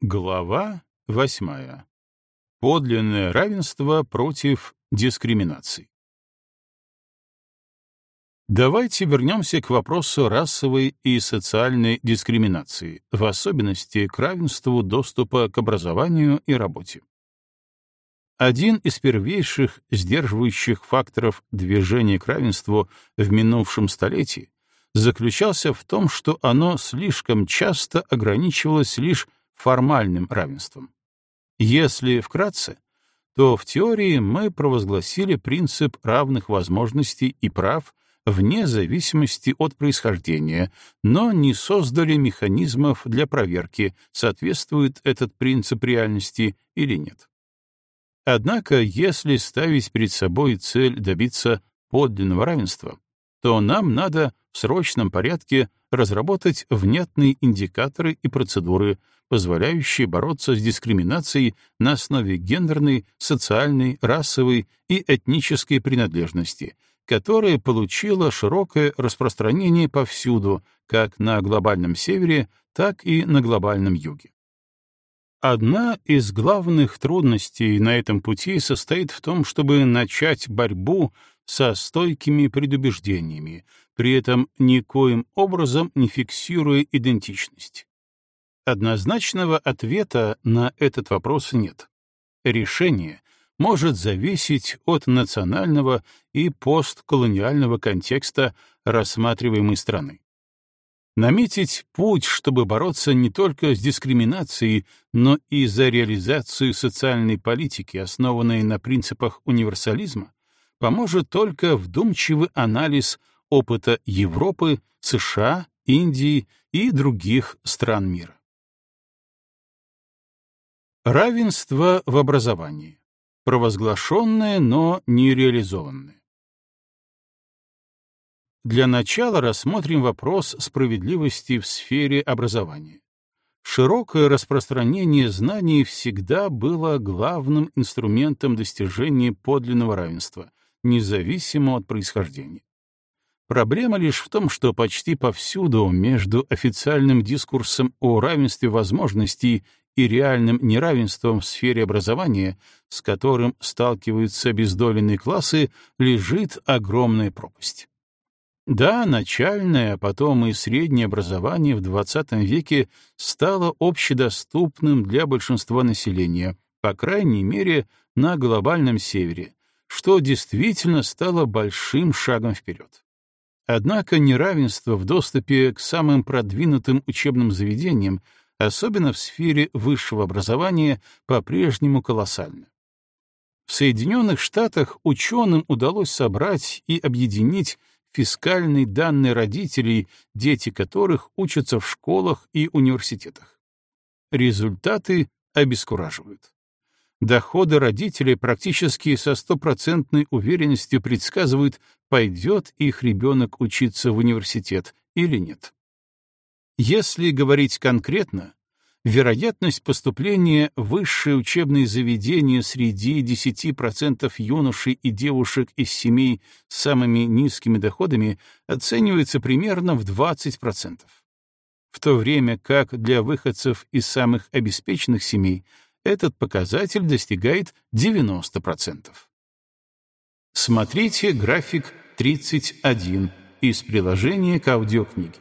Глава восьмая. Подлинное равенство против дискриминации. Давайте вернемся к вопросу расовой и социальной дискриминации, в особенности к равенству доступа к образованию и работе. Один из первейших сдерживающих факторов движения к равенству в минувшем столетии заключался в том, что оно слишком часто ограничивалось лишь формальным равенством. Если вкратце, то в теории мы провозгласили принцип равных возможностей и прав вне зависимости от происхождения, но не создали механизмов для проверки, соответствует этот принцип реальности или нет. Однако, если ставить перед собой цель добиться подлинного равенства, то нам надо в срочном порядке разработать внятные индикаторы и процедуры, позволяющие бороться с дискриминацией на основе гендерной, социальной, расовой и этнической принадлежности, которая получила широкое распространение повсюду, как на глобальном севере, так и на глобальном юге. Одна из главных трудностей на этом пути состоит в том, чтобы начать борьбу со стойкими предубеждениями, при этом никоим образом не фиксируя идентичность. Однозначного ответа на этот вопрос нет. Решение может зависеть от национального и постколониального контекста рассматриваемой страны. Наметить путь, чтобы бороться не только с дискриминацией, но и за реализацию социальной политики, основанной на принципах универсализма, поможет только вдумчивый анализ опыта Европы, США, Индии и других стран мира. Равенство в образовании. Провозглашенное, но не реализованное. Для начала рассмотрим вопрос справедливости в сфере образования. Широкое распространение знаний всегда было главным инструментом достижения подлинного равенства, независимо от происхождения. Проблема лишь в том, что почти повсюду между официальным дискурсом о равенстве возможностей и реальным неравенством в сфере образования, с которым сталкиваются обездоленные классы, лежит огромная пропасть. Да, начальное, а потом и среднее образование в XX веке стало общедоступным для большинства населения, по крайней мере, на глобальном севере, что действительно стало большим шагом вперед. Однако неравенство в доступе к самым продвинутым учебным заведениям, особенно в сфере высшего образования, по-прежнему колоссально. В Соединенных Штатах ученым удалось собрать и объединить фискальные данные родителей, дети которых учатся в школах и университетах. Результаты обескураживают. Доходы родителей практически со стопроцентной уверенностью предсказывают, пойдет их ребенок учиться в университет или нет. Если говорить конкретно, вероятность поступления в высшее учебное заведение среди 10% юношей и девушек из семей с самыми низкими доходами оценивается примерно в 20%. В то время как для выходцев из самых обеспеченных семей этот показатель достигает 90%. Смотрите график 31 из приложения к аудиокниге.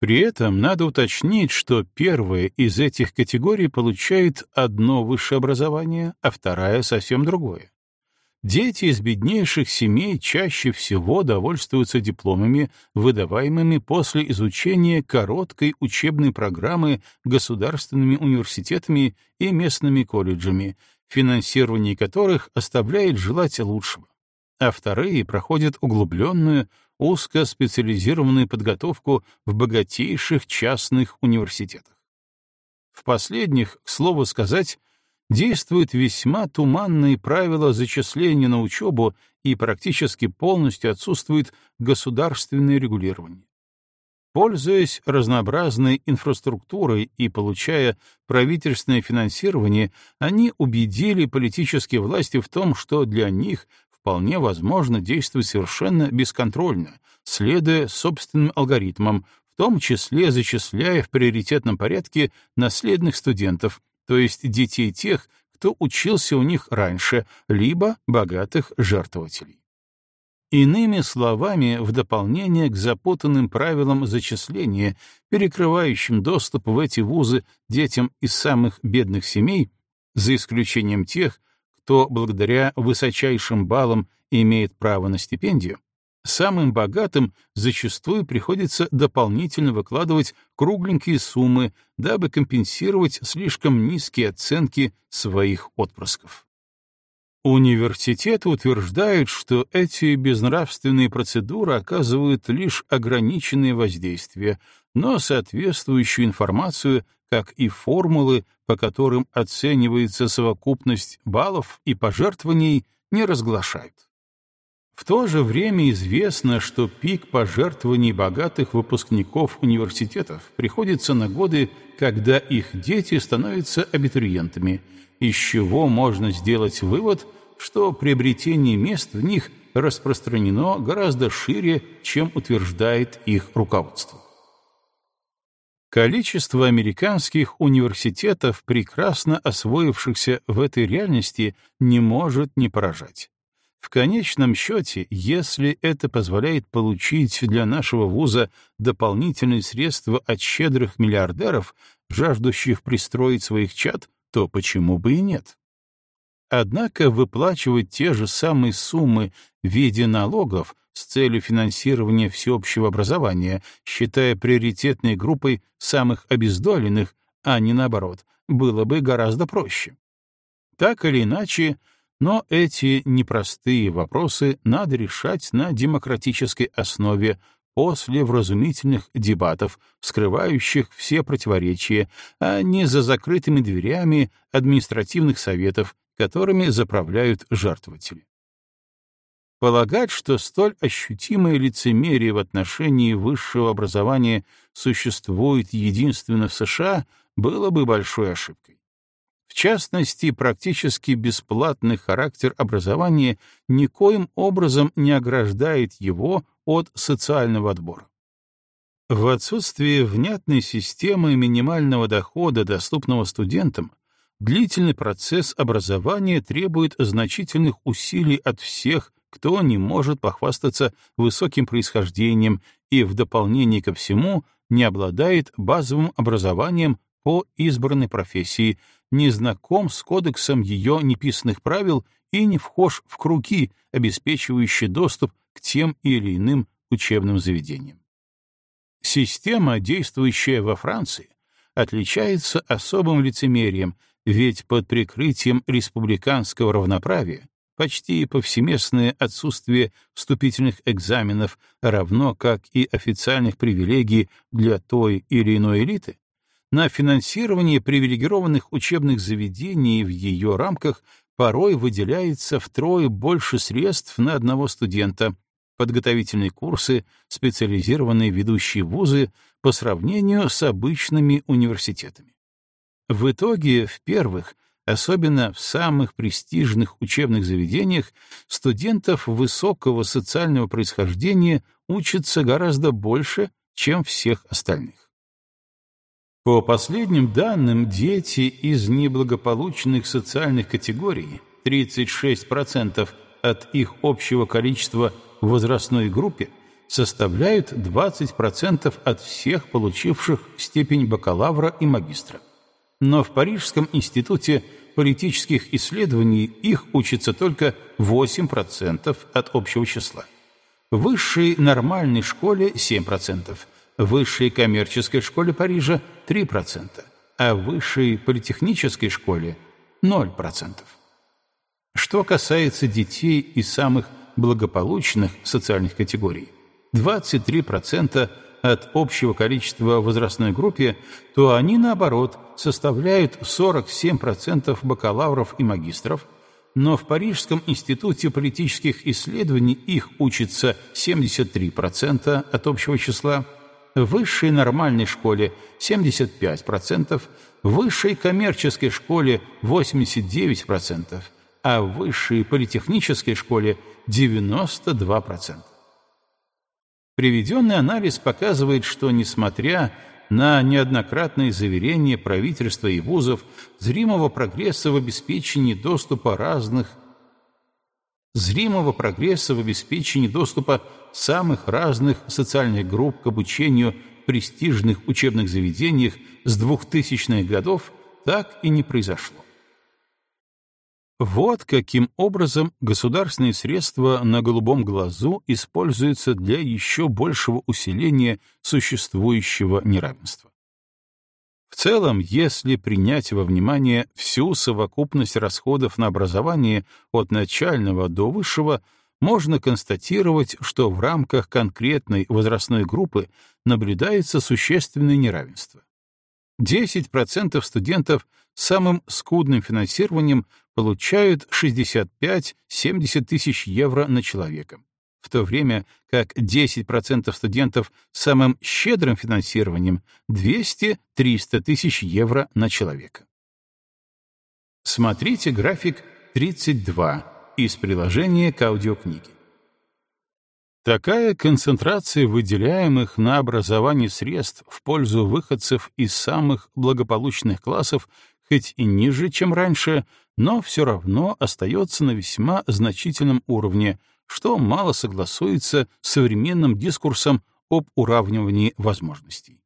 При этом надо уточнить, что первая из этих категорий получает одно высшее образование, а вторая — совсем другое. Дети из беднейших семей чаще всего довольствуются дипломами, выдаваемыми после изучения короткой учебной программы государственными университетами и местными колледжами, финансирование которых оставляет желать лучшего а вторые проходят углубленную, узкоспециализированную подготовку в богатейших частных университетах. В последних, к слову сказать, действуют весьма туманные правила зачисления на учебу и практически полностью отсутствует государственное регулирование. Пользуясь разнообразной инфраструктурой и получая правительственное финансирование, они убедили политические власти в том, что для них вполне возможно действовать совершенно бесконтрольно, следуя собственным алгоритмам, в том числе зачисляя в приоритетном порядке наследных студентов, то есть детей тех, кто учился у них раньше, либо богатых жертвователей. Иными словами, в дополнение к запутанным правилам зачисления, перекрывающим доступ в эти вузы детям из самых бедных семей, за исключением тех, кто благодаря высочайшим баллам имеет право на стипендию, самым богатым зачастую приходится дополнительно выкладывать кругленькие суммы, дабы компенсировать слишком низкие оценки своих отпрысков. Университеты утверждают, что эти безнравственные процедуры оказывают лишь ограниченное воздействие, но соответствующую информацию, как и формулы, по которым оценивается совокупность баллов и пожертвований, не разглашают. В то же время известно, что пик пожертвований богатых выпускников университетов приходится на годы, когда их дети становятся абитуриентами — из чего можно сделать вывод, что приобретение мест в них распространено гораздо шире, чем утверждает их руководство. Количество американских университетов, прекрасно освоившихся в этой реальности, не может не поражать. В конечном счете, если это позволяет получить для нашего вуза дополнительные средства от щедрых миллиардеров, жаждущих пристроить своих чад, то почему бы и нет? Однако выплачивать те же самые суммы в виде налогов с целью финансирования всеобщего образования, считая приоритетной группой самых обездоленных, а не наоборот, было бы гораздо проще. Так или иначе, но эти непростые вопросы надо решать на демократической основе после вразумительных дебатов, вскрывающих все противоречия, а не за закрытыми дверями административных советов, которыми заправляют жертвователи. Полагать, что столь ощутимое лицемерие в отношении высшего образования существует единственно в США, было бы большой ошибкой. В частности, практически бесплатный характер образования никоим образом не ограждает его от социального отбора. В отсутствие внятной системы минимального дохода, доступного студентам, длительный процесс образования требует значительных усилий от всех, кто не может похвастаться высоким происхождением и в дополнение ко всему не обладает базовым образованием по избранной профессии, не знаком с кодексом ее неписанных правил и не вхож в круги, обеспечивающие доступ к тем или иным учебным заведениям. Система, действующая во Франции, отличается особым лицемерием, ведь под прикрытием республиканского равноправия почти повсеместное отсутствие вступительных экзаменов, равно как и официальных привилегий для той или иной элиты, на финансирование привилегированных учебных заведений в ее рамках порой выделяется втрое больше средств на одного студента, подготовительные курсы, специализированные ведущие вузы по сравнению с обычными университетами. В итоге в первых, особенно в самых престижных учебных заведениях, студентов высокого социального происхождения учатся гораздо больше, чем всех остальных. По последним данным, дети из неблагополучных социальных категорий, 36% от их общего количества в возрастной группе, составляют 20% от всех получивших степень бакалавра и магистра. Но в Парижском институте политических исследований их учится только 8% от общего числа. В высшей нормальной школе 7%, высшей коммерческой школе Парижа 3%, а высшей политехнической школе 0%. Что касается детей из самых благополучных социальных категорий, 23% от общего количества в возрастной группе, то они, наоборот, составляют 47% бакалавров и магистров, но в Парижском институте политических исследований их учится 73% от общего числа, высшей нормальной школе 75%, в высшей коммерческой школе 89%, а высшей политехнической школе 92%. Приведенный анализ показывает, что, несмотря на неоднократные заверения правительства и вузов зримого прогресса в обеспечении доступа разных зримого прогресса в обеспечении доступа самых разных социальных групп к обучению в престижных учебных заведениях с 2000-х годов так и не произошло. Вот каким образом государственные средства на голубом глазу используются для еще большего усиления существующего неравенства. В целом, если принять во внимание всю совокупность расходов на образование от начального до высшего, можно констатировать, что в рамках конкретной возрастной группы наблюдается существенное неравенство. 10% студентов с самым скудным финансированием получают 65-70 тысяч евро на человека, в то время как 10% студентов с самым щедрым финансированием 200-300 тысяч евро на человека. Смотрите график 32 из приложения к аудиокниге. Такая концентрация выделяемых на образование средств в пользу выходцев из самых благополучных классов хоть и ниже, чем раньше, но все равно остается на весьма значительном уровне, что мало согласуется с современным дискурсом об уравнивании возможностей.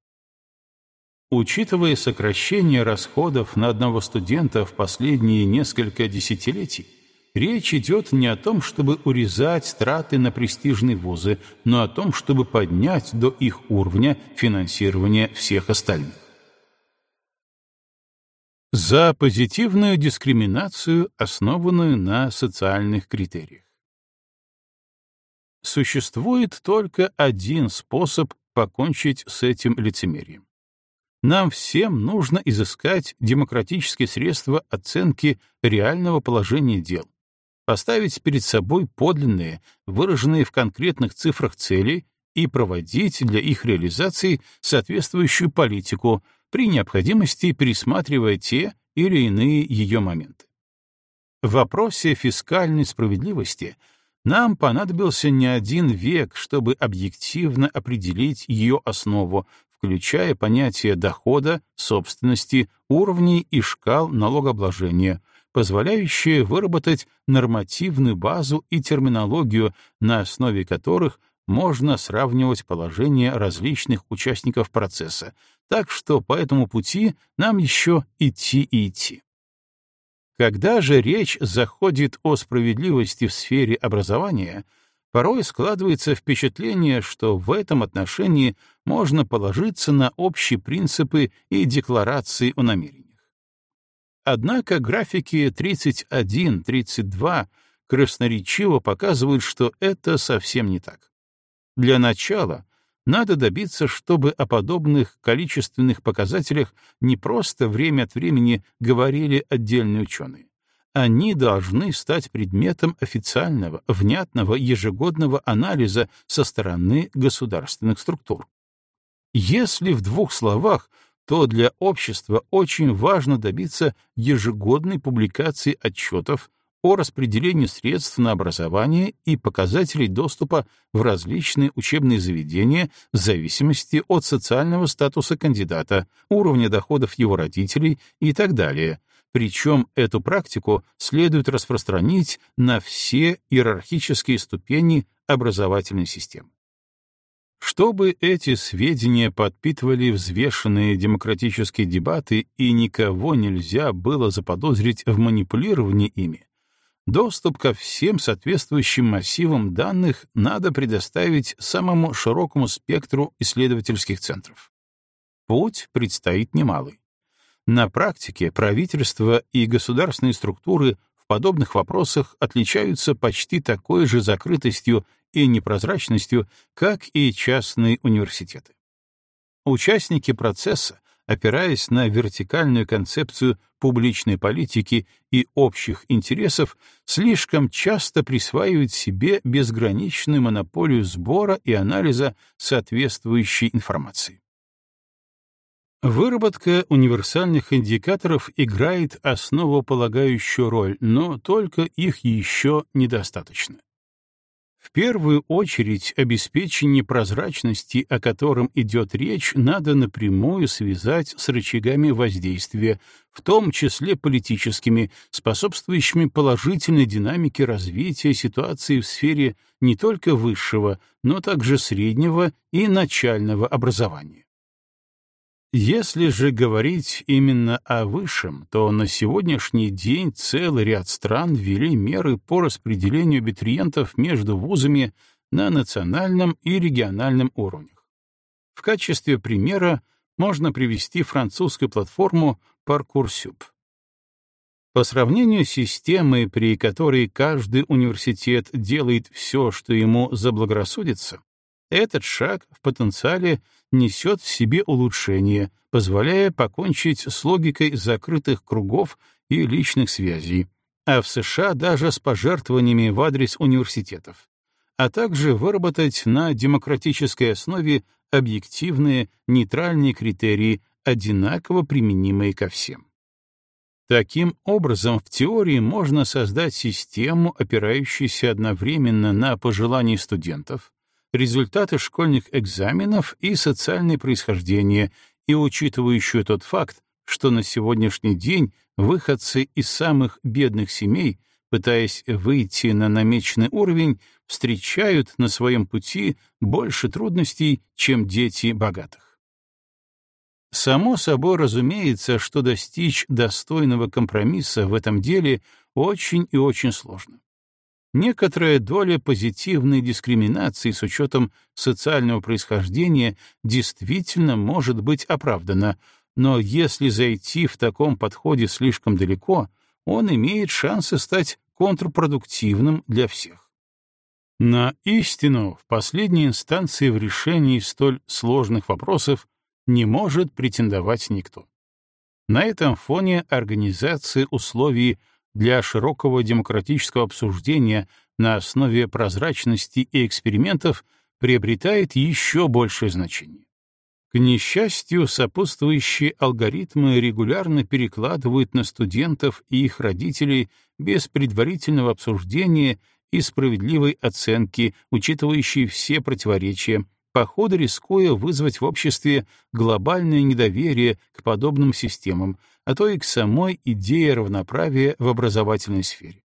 Учитывая сокращение расходов на одного студента в последние несколько десятилетий, Речь идет не о том, чтобы урезать траты на престижные вузы, но о том, чтобы поднять до их уровня финансирование всех остальных. За позитивную дискриминацию, основанную на социальных критериях. Существует только один способ покончить с этим лицемерием. Нам всем нужно изыскать демократические средства оценки реального положения дел, поставить перед собой подлинные, выраженные в конкретных цифрах цели и проводить для их реализации соответствующую политику, при необходимости пересматривая те или иные ее моменты. В вопросе фискальной справедливости нам понадобился не один век, чтобы объективно определить ее основу, включая понятия дохода, собственности, уровней и шкал налогообложения — позволяющие выработать нормативную базу и терминологию, на основе которых можно сравнивать положение различных участников процесса, так что по этому пути нам еще идти и идти. Когда же речь заходит о справедливости в сфере образования, порой складывается впечатление, что в этом отношении можно положиться на общие принципы и декларации о намерениях. Однако графики 31-32 красноречиво показывают, что это совсем не так. Для начала надо добиться, чтобы о подобных количественных показателях не просто время от времени говорили отдельные ученые. Они должны стать предметом официального, внятного ежегодного анализа со стороны государственных структур. Если в двух словах то для общества очень важно добиться ежегодной публикации отчетов о распределении средств на образование и показателей доступа в различные учебные заведения в зависимости от социального статуса кандидата, уровня доходов его родителей и так далее. Причем эту практику следует распространить на все иерархические ступени образовательной системы. Чтобы эти сведения подпитывали взвешенные демократические дебаты и никого нельзя было заподозрить в манипулировании ими, доступ ко всем соответствующим массивам данных надо предоставить самому широкому спектру исследовательских центров. Путь предстоит немалый. На практике правительства и государственные структуры в подобных вопросах отличаются почти такой же закрытостью и непрозрачностью, как и частные университеты. Участники процесса, опираясь на вертикальную концепцию публичной политики и общих интересов, слишком часто присваивают себе безграничную монополию сбора и анализа соответствующей информации. Выработка универсальных индикаторов играет основополагающую роль, но только их еще недостаточно. В первую очередь обеспечение прозрачности, о котором идет речь, надо напрямую связать с рычагами воздействия, в том числе политическими, способствующими положительной динамике развития ситуации в сфере не только высшего, но также среднего и начального образования. Если же говорить именно о высшем, то на сегодняшний день целый ряд стран ввели меры по распределению абитуриентов между вузами на национальном и региональном уровнях. В качестве примера можно привести французскую платформу Parcoursup. По сравнению с системой, при которой каждый университет делает все, что ему заблагорассудится, этот шаг в потенциале несет в себе улучшение, позволяя покончить с логикой закрытых кругов и личных связей, а в США даже с пожертвованиями в адрес университетов, а также выработать на демократической основе объективные, нейтральные критерии, одинаково применимые ко всем. Таким образом, в теории можно создать систему, опирающуюся одновременно на пожелания студентов, результаты школьных экзаменов и социальное происхождение, и учитывающую тот факт, что на сегодняшний день выходцы из самых бедных семей, пытаясь выйти на намеченный уровень, встречают на своем пути больше трудностей, чем дети богатых. Само собой разумеется, что достичь достойного компромисса в этом деле очень и очень сложно. Некоторая доля позитивной дискриминации с учетом социального происхождения действительно может быть оправдана, но если зайти в таком подходе слишком далеко, он имеет шансы стать контрпродуктивным для всех. На истину в последней инстанции в решении столь сложных вопросов не может претендовать никто. На этом фоне организация условий для широкого демократического обсуждения на основе прозрачности и экспериментов приобретает еще большее значение. К несчастью, сопутствующие алгоритмы регулярно перекладывают на студентов и их родителей без предварительного обсуждения и справедливой оценки, учитывающей все противоречия, по ходу рискуя вызвать в обществе глобальное недоверие к подобным системам, а то и к самой идее равноправия в образовательной сфере.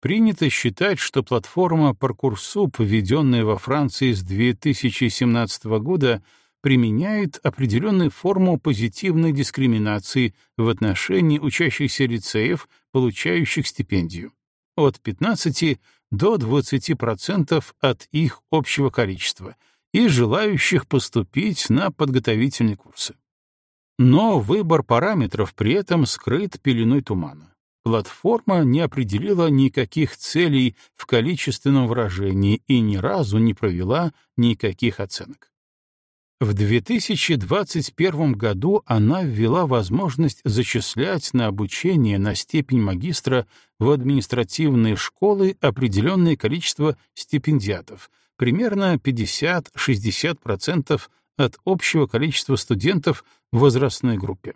Принято считать, что платформа Parcoursup, введенная во Франции с 2017 года, применяет определенную форму позитивной дискриминации в отношении учащихся лицеев, получающих стипендию, от 15 до 20% от их общего количества — и желающих поступить на подготовительные курсы. Но выбор параметров при этом скрыт пеленой тумана. Платформа не определила никаких целей в количественном выражении и ни разу не провела никаких оценок. В 2021 году она ввела возможность зачислять на обучение на степень магистра в административные школы определенное количество стипендиатов, примерно 50-60% от общего количества студентов в возрастной группе.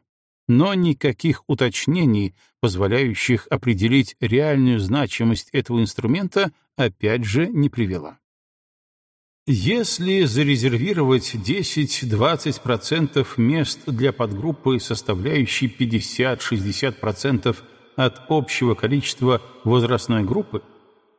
Но никаких уточнений, позволяющих определить реальную значимость этого инструмента, опять же не привела. Если зарезервировать 10-20% мест для подгруппы, составляющей 50-60% от общего количества возрастной группы,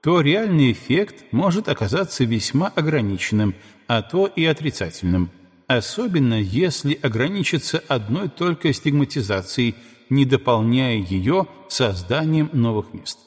то реальный эффект может оказаться весьма ограниченным, а то и отрицательным, особенно если ограничиться одной только стигматизацией, не дополняя ее созданием новых мест.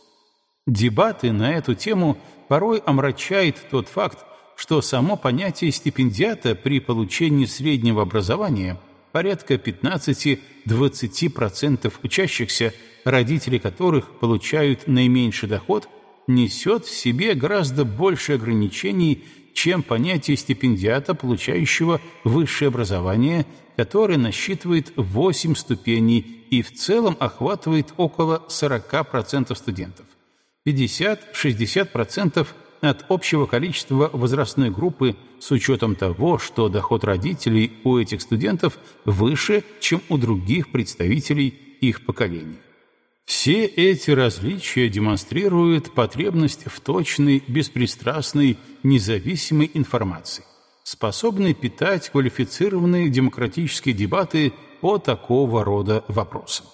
Дебаты на эту тему порой омрачает тот факт, что само понятие стипендиата при получении среднего образования порядка 15-20% учащихся, родители которых получают наименьший доход, несет в себе гораздо больше ограничений, чем понятие стипендиата, получающего высшее образование, которое насчитывает 8 ступеней и в целом охватывает около 40% студентов. 50-60% от общего количества возрастной группы с учетом того, что доход родителей у этих студентов выше, чем у других представителей их поколения. Все эти различия демонстрируют потребность в точной, беспристрастной, независимой информации, способной питать квалифицированные демократические дебаты по такого рода вопросам.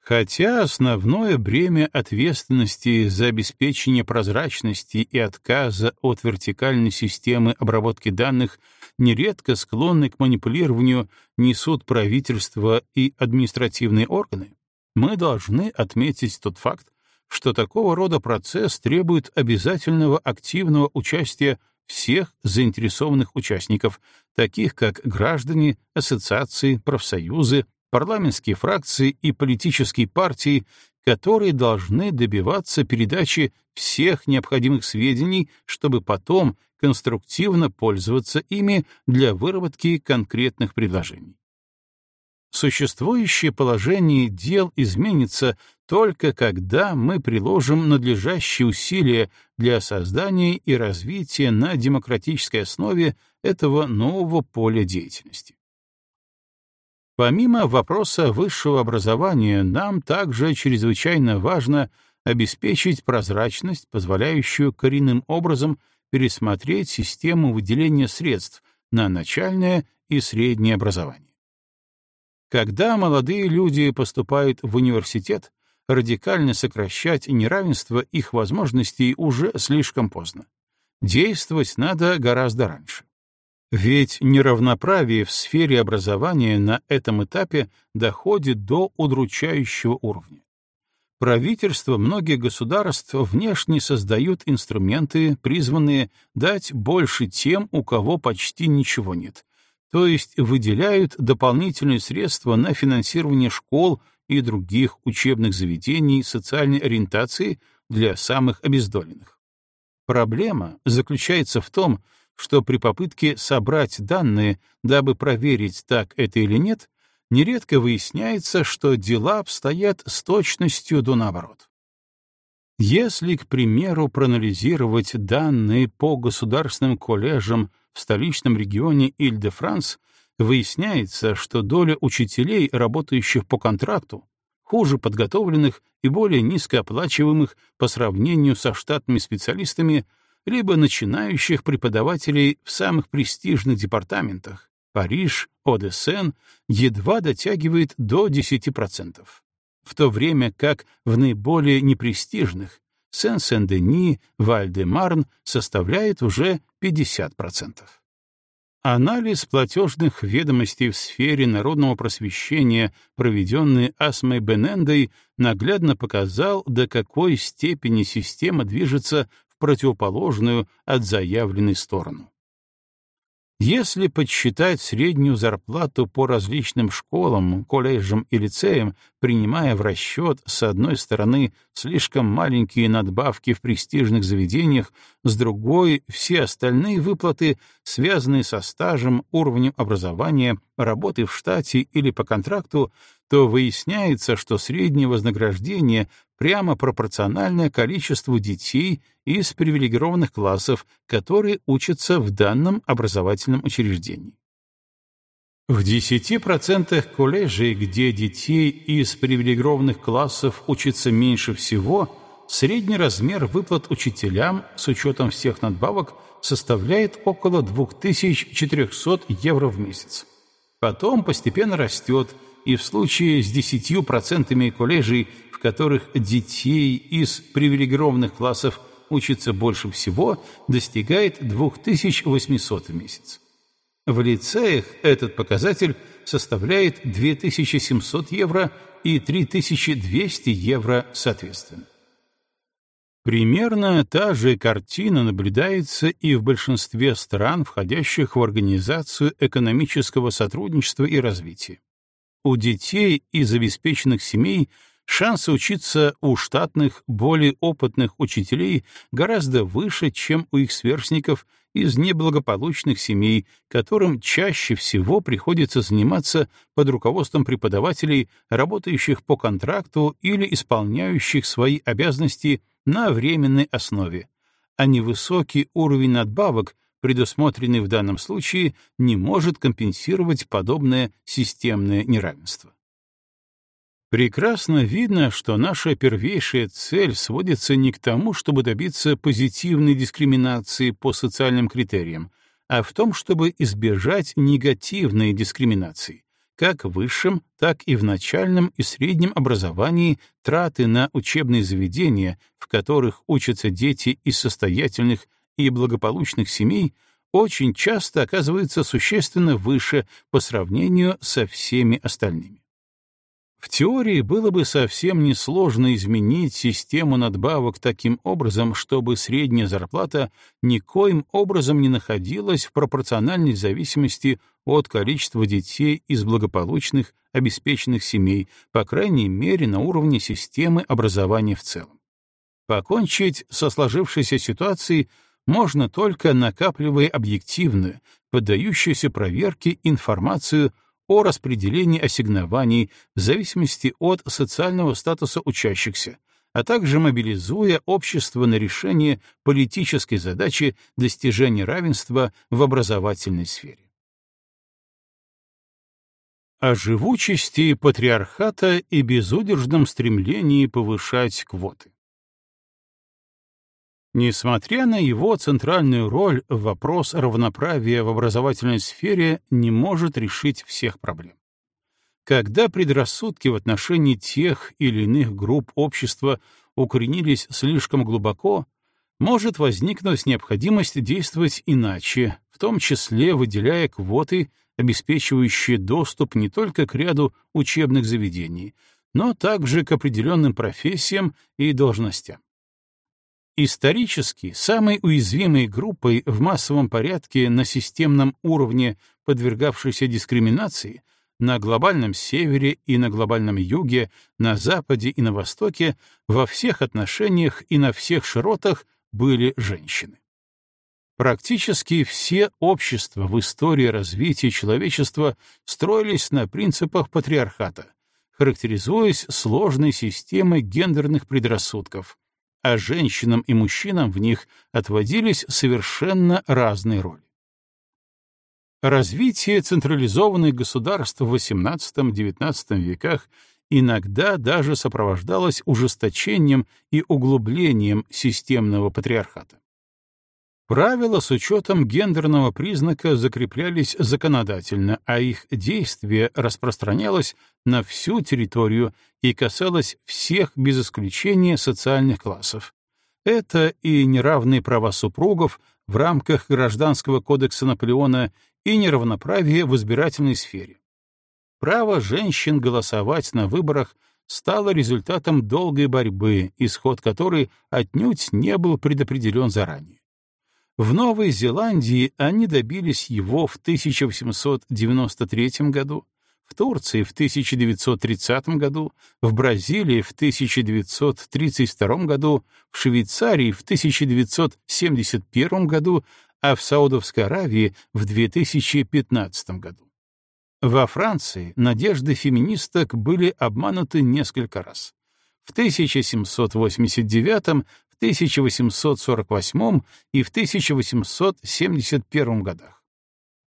Хотя основное бремя ответственности за обеспечение прозрачности и отказа от вертикальной системы обработки данных нередко склонны к манипулированию несут правительство и административные органы, мы должны отметить тот факт, что такого рода процесс требует обязательного активного участия всех заинтересованных участников, таких как граждане, ассоциации, профсоюзы, парламентские фракции и политические партии, которые должны добиваться передачи всех необходимых сведений, чтобы потом конструктивно пользоваться ими для выработки конкретных предложений. Существующее положение дел изменится только когда мы приложим надлежащие усилия для создания и развития на демократической основе этого нового поля деятельности. Помимо вопроса высшего образования, нам также чрезвычайно важно обеспечить прозрачность, позволяющую коренным образом пересмотреть систему выделения средств на начальное и среднее образование. Когда молодые люди поступают в университет, радикально сокращать неравенство их возможностей уже слишком поздно. Действовать надо гораздо раньше. Ведь неравноправие в сфере образования на этом этапе доходит до удручающего уровня. Правительства многих государств внешне создают инструменты, призванные дать больше тем, у кого почти ничего нет, то есть выделяют дополнительные средства на финансирование школ и других учебных заведений социальной ориентации для самых обездоленных. Проблема заключается в том, что при попытке собрать данные, дабы проверить, так это или нет, нередко выясняется, что дела обстоят с точностью до наоборот. Если, к примеру, проанализировать данные по государственным колледжам в столичном регионе Иль-де-Франс, выясняется, что доля учителей, работающих по контракту, хуже подготовленных и более низкооплачиваемых по сравнению со штатными специалистами, либо начинающих преподавателей в самых престижных департаментах. Париж, Одессен едва дотягивает до 10%, в то время как в наиболее непрестижных Сен-Сен-Дени, Валь-де-Марн составляет уже 50%. Анализ платежных ведомостей в сфере народного просвещения, проведенный Асмой Бенендой, наглядно показал, до какой степени система движется противоположную от заявленной сторону. Если подсчитать среднюю зарплату по различным школам, колледжам и лицеям, принимая в расчет, с одной стороны, слишком маленькие надбавки в престижных заведениях, с другой — все остальные выплаты, связанные со стажем, уровнем образования, работой в штате или по контракту, то выясняется, что среднее вознаграждение прямо пропорциональное количеству детей из привилегированных классов, которые учатся в данном образовательном учреждении. В 10% колледжей, где детей из привилегированных классов учатся меньше всего, средний размер выплат учителям с учетом всех надбавок составляет около 2400 евро в месяц. Потом постепенно растет, и в случае с 10% колледжей которых детей из привилегированных классов учится больше всего, достигает 2800 в месяц. В лицеях этот показатель составляет 2700 евро и 3200 евро соответственно. Примерно та же картина наблюдается и в большинстве стран, входящих в Организацию экономического сотрудничества и развития. У детей из обеспеченных семей шансы учиться у штатных, более опытных учителей гораздо выше, чем у их сверстников из неблагополучных семей, которым чаще всего приходится заниматься под руководством преподавателей, работающих по контракту или исполняющих свои обязанности на временной основе, а невысокий уровень надбавок, предусмотренный в данном случае, не может компенсировать подобное системное неравенство. Прекрасно видно, что наша первейшая цель сводится не к тому, чтобы добиться позитивной дискриминации по социальным критериям, а в том, чтобы избежать негативной дискриминации, как в высшем, так и в начальном и среднем образовании траты на учебные заведения, в которых учатся дети из состоятельных и благополучных семей, очень часто оказываются существенно выше по сравнению со всеми остальными. В теории было бы совсем несложно изменить систему надбавок таким образом, чтобы средняя зарплата никоим образом не находилась в пропорциональной зависимости от количества детей из благополучных, обеспеченных семей, по крайней мере на уровне системы образования в целом. Покончить со сложившейся ситуацией можно только накапливая объективную, поддающуюся проверке информацию о распределении ассигнований в зависимости от социального статуса учащихся, а также мобилизуя общество на решение политической задачи достижения равенства в образовательной сфере. О живучести патриархата и безудержном стремлении повышать квоты. Несмотря на его центральную роль, вопрос равноправия в образовательной сфере не может решить всех проблем. Когда предрассудки в отношении тех или иных групп общества укоренились слишком глубоко, может возникнуть необходимость действовать иначе, в том числе выделяя квоты, обеспечивающие доступ не только к ряду учебных заведений, но также к определенным профессиям и должностям. Исторически самой уязвимой группой в массовом порядке на системном уровне, подвергавшейся дискриминации, на глобальном севере и на глобальном юге, на западе и на востоке, во всех отношениях и на всех широтах были женщины. Практически все общества в истории развития человечества строились на принципах патриархата, характеризуясь сложной системой гендерных предрассудков, а женщинам и мужчинам в них отводились совершенно разные роли. Развитие централизованных государств в XVIII-XIX веках иногда даже сопровождалось ужесточением и углублением системного патриархата. Правила с учетом гендерного признака закреплялись законодательно, а их действие распространялось на всю территорию и касалось всех без исключения социальных классов. Это и неравные права супругов в рамках Гражданского кодекса Наполеона и неравноправие в избирательной сфере. Право женщин голосовать на выборах стало результатом долгой борьбы, исход которой отнюдь не был предопределен заранее. В Новой Зеландии они добились его в 1893 году, в Турции в 1930 году, в Бразилии в 1932 году, в Швейцарии в 1971 году, а в Саудовской Аравии в 2015 году. Во Франции надежды феминисток были обмануты несколько раз. В 1789, 1848 и в 1871 годах.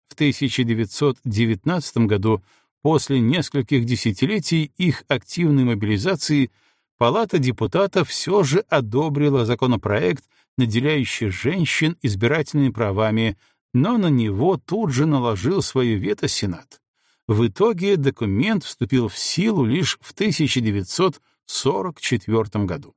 В 1919 году, после нескольких десятилетий их активной мобилизации, Палата депутатов все же одобрила законопроект, наделяющий женщин избирательными правами, но на него тут же наложил свое вето Сенат. В итоге документ вступил в силу лишь в 1944 году.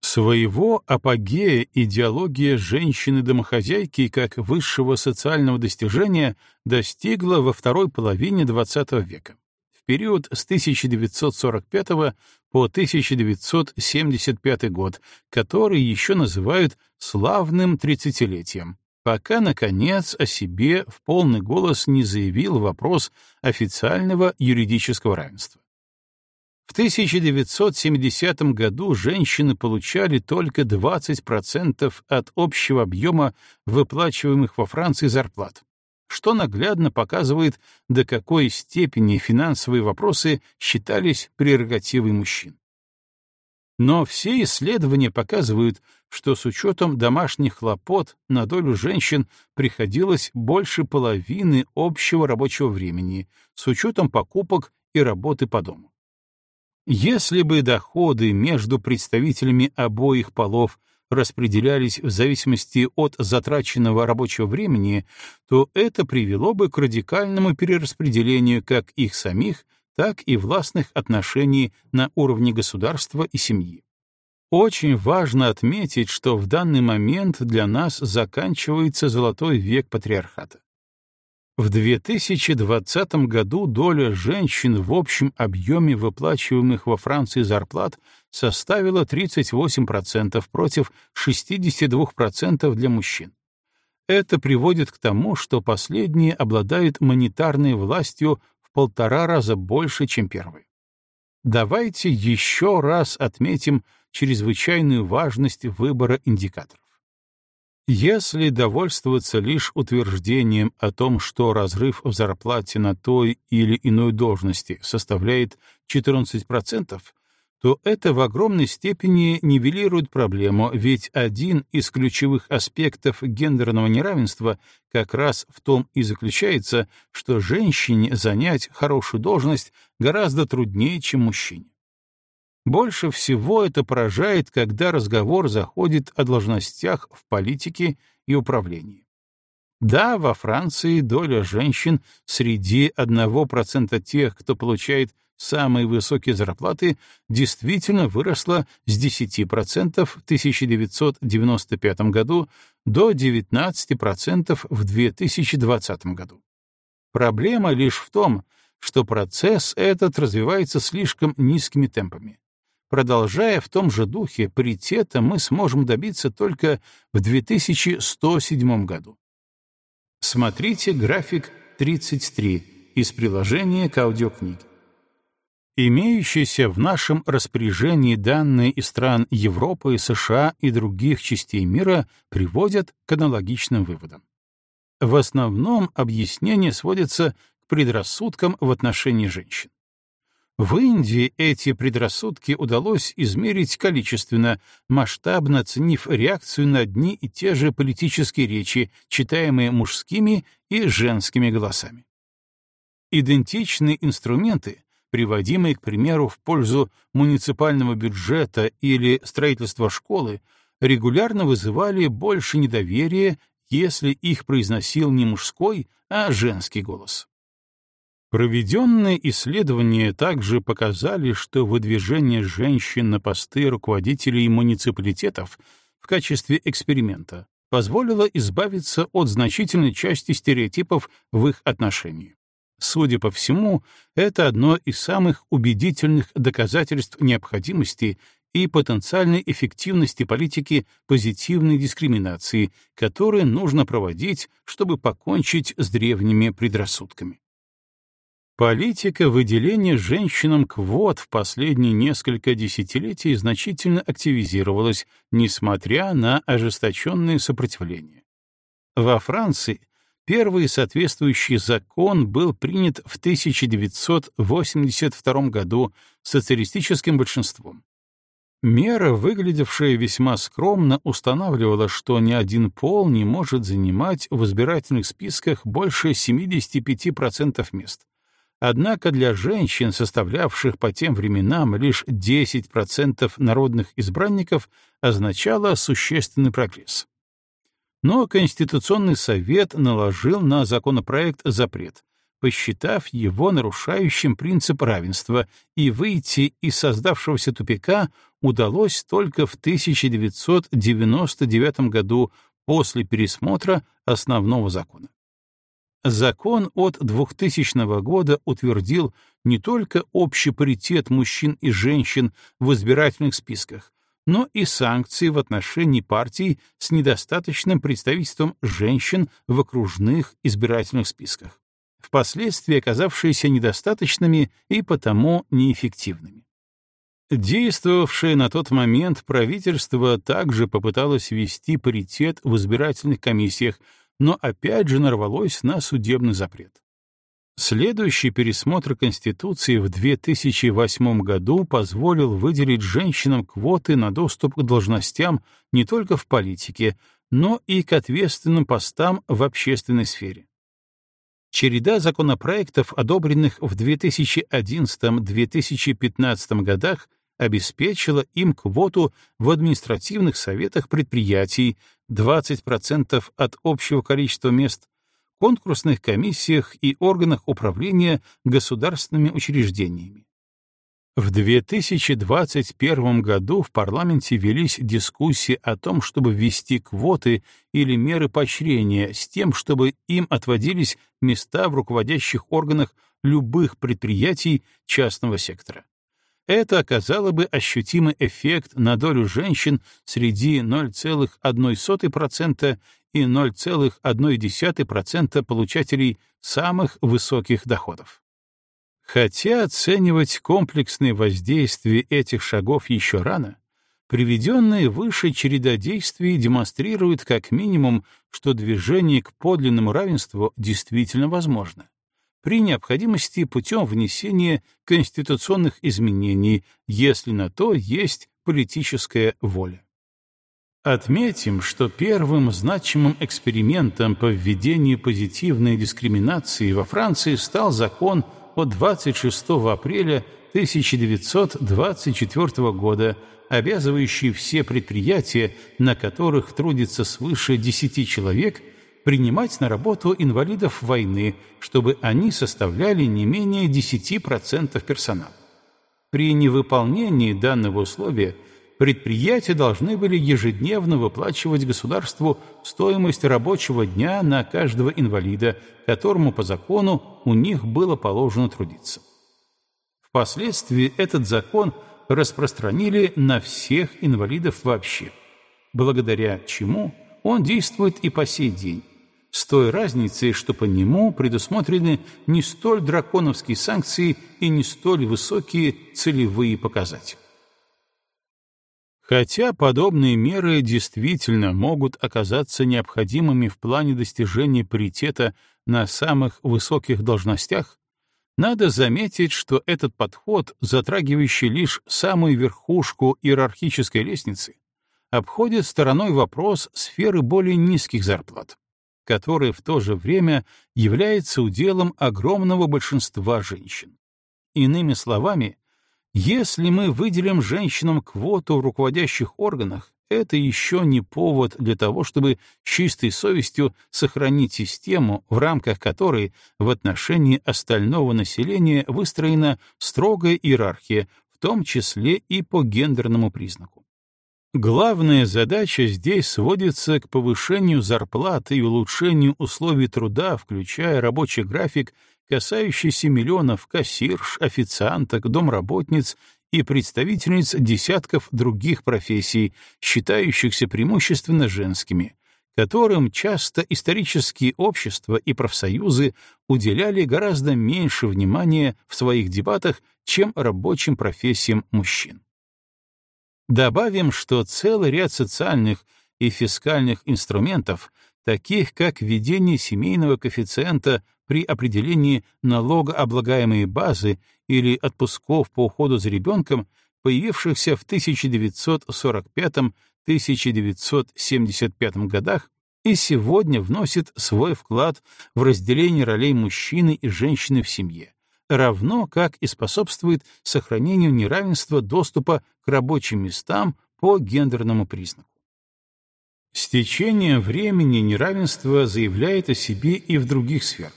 Своего апогея идеология женщины-домохозяйки как высшего социального достижения достигла во второй половине XX века, в период с 1945 по 1975 год, который еще называют «славным тридцатилетием», пока, наконец, о себе в полный голос не заявил вопрос официального юридического равенства. В 1970 году женщины получали только 20% от общего объема выплачиваемых во Франции зарплат, что наглядно показывает, до какой степени финансовые вопросы считались прерогативой мужчин. Но все исследования показывают, что с учетом домашних хлопот на долю женщин приходилось больше половины общего рабочего времени, с учетом покупок и работы по дому. Если бы доходы между представителями обоих полов распределялись в зависимости от затраченного рабочего времени, то это привело бы к радикальному перераспределению как их самих, так и властных отношений на уровне государства и семьи. Очень важно отметить, что в данный момент для нас заканчивается золотой век патриархата. В 2020 году доля женщин в общем объеме выплачиваемых во Франции зарплат составила 38% против 62% для мужчин. Это приводит к тому, что последние обладают монетарной властью в полтора раза больше, чем первые. Давайте еще раз отметим чрезвычайную важность выбора индикаторов. Если довольствоваться лишь утверждением о том, что разрыв в зарплате на той или иной должности составляет 14%, то это в огромной степени нивелирует проблему, ведь один из ключевых аспектов гендерного неравенства как раз в том и заключается, что женщине занять хорошую должность гораздо труднее, чем мужчине. Больше всего это поражает, когда разговор заходит о должностях в политике и управлении. Да, во Франции доля женщин среди 1% тех, кто получает самые высокие зарплаты, действительно выросла с 10% в 1995 году до 19% в 2020 году. Проблема лишь в том, что процесс этот развивается слишком низкими темпами. Продолжая в том же духе, паритета мы сможем добиться только в 2107 году. Смотрите график 33 из приложения к аудиокниге. Имеющиеся в нашем распоряжении данные из стран Европы, США и других частей мира приводят к аналогичным выводам. В основном объяснение сводится к предрассудкам в отношении женщин. В Индии эти предрассудки удалось измерить количественно, масштабно оценив реакцию на одни и те же политические речи, читаемые мужскими и женскими голосами. Идентичные инструменты, приводимые, к примеру, в пользу муниципального бюджета или строительства школы, регулярно вызывали больше недоверия, если их произносил не мужской, а женский голос. Проведенные исследования также показали, что выдвижение женщин на посты руководителей муниципалитетов в качестве эксперимента позволило избавиться от значительной части стереотипов в их отношении. Судя по всему, это одно из самых убедительных доказательств необходимости и потенциальной эффективности политики позитивной дискриминации, которые нужно проводить, чтобы покончить с древними предрассудками. Политика выделения женщинам квот в последние несколько десятилетий значительно активизировалась, несмотря на ожесточенное сопротивление. Во Франции первый соответствующий закон был принят в 1982 году социалистическим большинством. Мера, выглядевшая весьма скромно, устанавливала, что ни один пол не может занимать в избирательных списках больше 75% мест Однако для женщин, составлявших по тем временам лишь 10% народных избранников, означало существенный прогресс. Но Конституционный совет наложил на законопроект запрет, посчитав его нарушающим принцип равенства, и выйти из создавшегося тупика удалось только в 1999 году после пересмотра основного закона. Закон от 2000 года утвердил не только общий паритет мужчин и женщин в избирательных списках, но и санкции в отношении партий с недостаточным представительством женщин в окружных избирательных списках, впоследствии оказавшиеся недостаточными и потому неэффективными. Действовавшее на тот момент правительство также попыталось ввести паритет в избирательных комиссиях, но опять же нарвалось на судебный запрет. Следующий пересмотр Конституции в 2008 году позволил выделить женщинам квоты на доступ к должностям не только в политике, но и к ответственным постам в общественной сфере. Череда законопроектов, одобренных в 2011-2015 годах, обеспечила им квоту в административных советах предприятий 20% от общего количества мест, конкурсных комиссиях и органах управления государственными учреждениями. В 2021 году в парламенте велись дискуссии о том, чтобы ввести квоты или меры поощрения с тем, чтобы им отводились места в руководящих органах любых предприятий частного сектора. Это оказало бы ощутимый эффект на долю женщин среди 0,1% и 0,1% получателей самых высоких доходов. Хотя оценивать комплексные воздействия этих шагов еще рано, приведенные выше череда действий демонстрирует как минимум, что движение к подлинному равенству действительно возможно при необходимости путем внесения конституционных изменений, если на то есть политическая воля. Отметим, что первым значимым экспериментом по введению позитивной дискриминации во Франции стал закон от 26 апреля 1924 года, обязывающий все предприятия, на которых трудится свыше 10 человек, принимать на работу инвалидов войны, чтобы они составляли не менее 10% персонала. При невыполнении данного условия предприятия должны были ежедневно выплачивать государству стоимость рабочего дня на каждого инвалида, которому по закону у них было положено трудиться. Впоследствии этот закон распространили на всех инвалидов вообще, благодаря чему он действует и по сей день, с той разницей, что по нему предусмотрены не столь драконовские санкции и не столь высокие целевые показатели. Хотя подобные меры действительно могут оказаться необходимыми в плане достижения паритета на самых высоких должностях, надо заметить, что этот подход, затрагивающий лишь самую верхушку иерархической лестницы, обходит стороной вопрос сферы более низких зарплат, который в то же время является уделом огромного большинства женщин. Иными словами, если мы выделим женщинам квоту в руководящих органах, это еще не повод для того, чтобы чистой совестью сохранить систему, в рамках которой в отношении остального населения выстроена строгая иерархия, в том числе и по гендерному признаку. Главная задача здесь сводится к повышению зарплаты и улучшению условий труда, включая рабочий график касающийся миллионов кассирш, официанток, домработниц и представительниц десятков других профессий, считающихся преимущественно женскими, которым часто исторические общества и профсоюзы уделяли гораздо меньше внимания в своих дебатах, чем рабочим профессиям мужчин. Добавим, что целый ряд социальных и фискальных инструментов, таких как введение семейного коэффициента при определении налогооблагаемой базы или отпусков по уходу за ребенком, появившихся в 1945-1975 годах, и сегодня вносит свой вклад в разделение ролей мужчины и женщины в семье, равно как и способствует сохранению неравенства доступа к рабочим местам по гендерному признаку. С течением времени неравенство заявляет о себе и в других сферах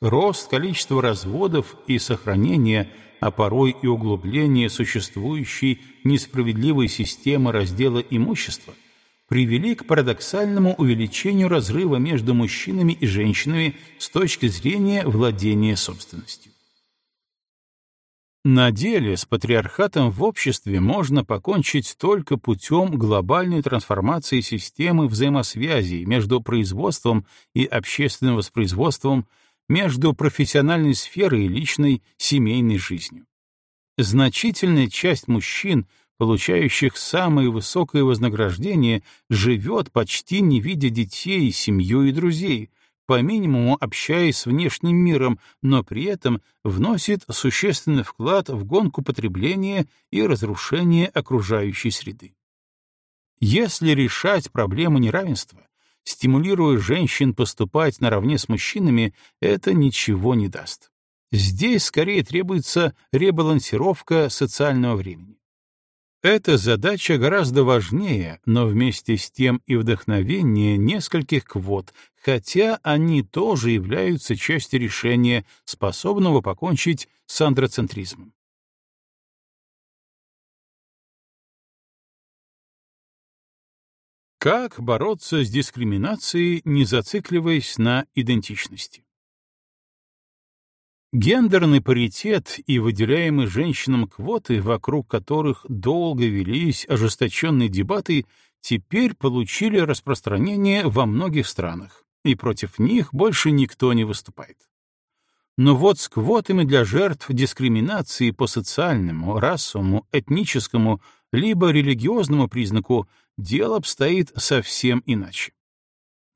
рост количества разводов и сохранение, а порой и углубление существующей несправедливой системы раздела имущества привели к парадоксальному увеличению разрыва между мужчинами и женщинами с точки зрения владения собственностью. На деле с патриархатом в обществе можно покончить только путем глобальной трансформации системы взаимосвязей между производством и общественным воспроизводством, между профессиональной сферой и личной семейной жизнью. Значительная часть мужчин, получающих самое высокое вознаграждение, живет почти не видя детей, семью и друзей, по минимуму общаясь с внешним миром, но при этом вносит существенный вклад в гонку потребления и разрушение окружающей среды. Если решать проблему неравенства, стимулируя женщин поступать наравне с мужчинами, это ничего не даст. Здесь скорее требуется ребалансировка социального времени. Эта задача гораздо важнее, но вместе с тем и вдохновение нескольких квот, хотя они тоже являются частью решения, способного покончить с андроцентризмом. Как бороться с дискриминацией, не зацикливаясь на идентичности? Гендерный паритет и выделяемые женщинам квоты, вокруг которых долго велись ожесточенные дебаты, теперь получили распространение во многих странах, и против них больше никто не выступает. Но вот с квотами для жертв дискриминации по социальному, расовому, этническому либо религиозному признаку дело обстоит совсем иначе.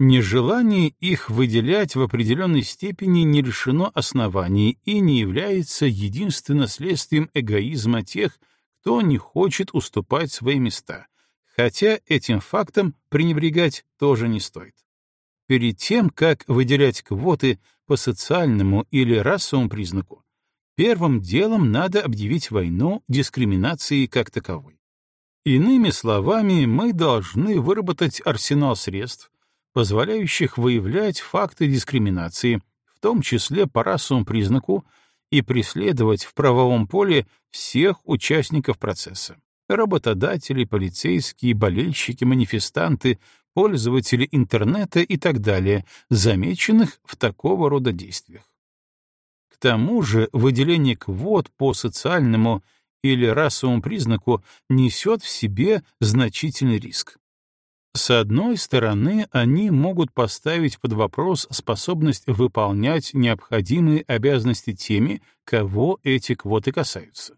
Нежелание их выделять в определенной степени не решено оснований и не является единственно следствием эгоизма тех, кто не хочет уступать свои места, хотя этим фактом пренебрегать тоже не стоит. Перед тем, как выделять квоты по социальному или расовому признаку, первым делом надо объявить войну дискриминации как таковой. Иными словами, мы должны выработать арсенал средств, позволяющих выявлять факты дискриминации, в том числе по расовому признаку, и преследовать в правовом поле всех участников процесса — работодатели, полицейские, болельщики, манифестанты, пользователи интернета и так далее, замеченных в такого рода действиях. К тому же выделение квот по социальному или расовому признаку несет в себе значительный риск. С одной стороны, они могут поставить под вопрос способность выполнять необходимые обязанности теми, кого эти квоты касаются,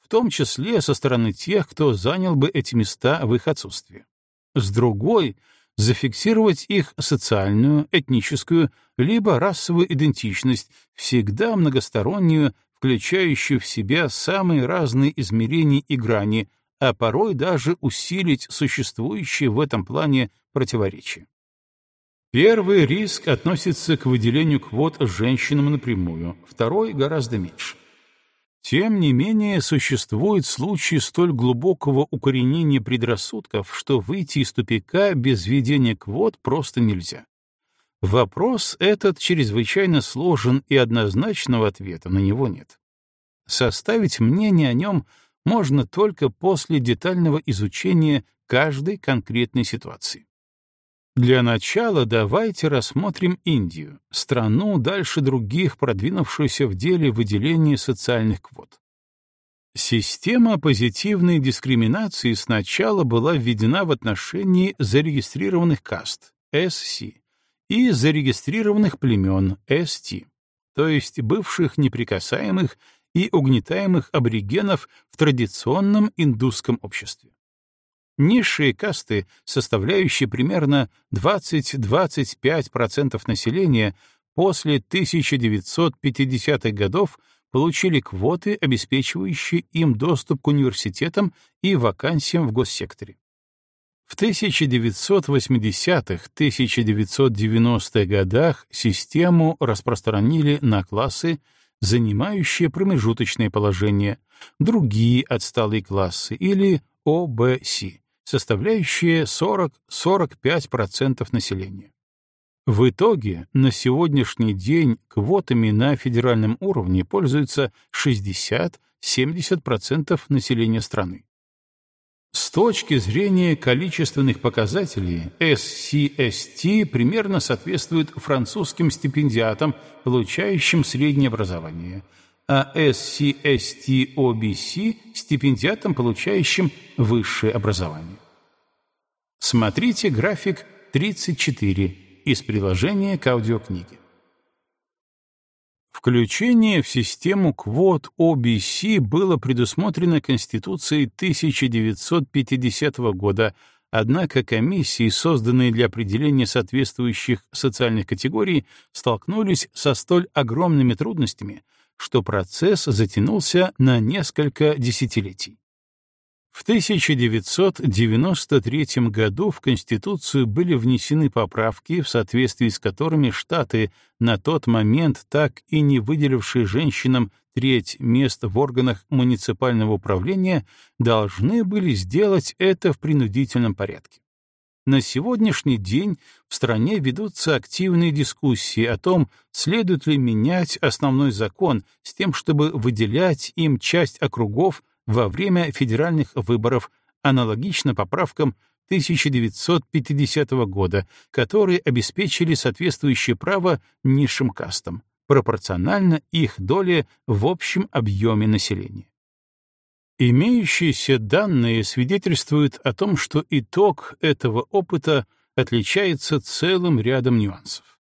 в том числе со стороны тех, кто занял бы эти места в их отсутствие. С другой — зафиксировать их социальную, этническую, либо расовую идентичность, всегда многостороннюю, включающую в себя самые разные измерения и грани — а порой даже усилить существующие в этом плане противоречия. Первый риск относится к выделению квот женщинам напрямую, второй гораздо меньше. Тем не менее, существуют случаи столь глубокого укоренения предрассудков, что выйти из тупика без введения квот просто нельзя. Вопрос этот чрезвычайно сложен, и однозначного ответа на него нет. Составить мнение о нем можно только после детального изучения каждой конкретной ситуации. Для начала давайте рассмотрим Индию, страну дальше других, продвинувшуюся в деле выделения социальных квот. Система позитивной дискриминации сначала была введена в отношении зарегистрированных каст, SC, и зарегистрированных племен, ST, то есть бывших неприкасаемых и угнетаемых аборигенов в традиционном индусском обществе. Низшие касты, составляющие примерно 20-25% населения, после 1950-х годов получили квоты, обеспечивающие им доступ к университетам и вакансиям в госсекторе. В 1980-1990-х годах систему распространили на классы, занимающие промежуточное положение, другие отсталые классы или ОБС, составляющие 40-45% населения. В итоге на сегодняшний день квотами на федеральном уровне пользуются 60-70% населения страны. С точки зрения количественных показателей, SCST примерно соответствует французским стипендиатам, получающим среднее образование, а SCST-OBC — стипендиатам, получающим высшее образование. Смотрите график 34 из приложения к аудиокниге. Включение в систему квот OBC было предусмотрено Конституцией 1950 года, однако комиссии, созданные для определения соответствующих социальных категорий, столкнулись со столь огромными трудностями, что процесс затянулся на несколько десятилетий. В 1993 году в Конституцию были внесены поправки, в соответствии с которыми Штаты, на тот момент так и не выделившие женщинам треть мест в органах муниципального управления, должны были сделать это в принудительном порядке. На сегодняшний день в стране ведутся активные дискуссии о том, следует ли менять основной закон с тем, чтобы выделять им часть округов во время федеральных выборов, аналогично поправкам 1950 года, которые обеспечили соответствующее право низшим кастам, пропорционально их доле в общем объеме населения. Имеющиеся данные свидетельствуют о том, что итог этого опыта отличается целым рядом нюансов.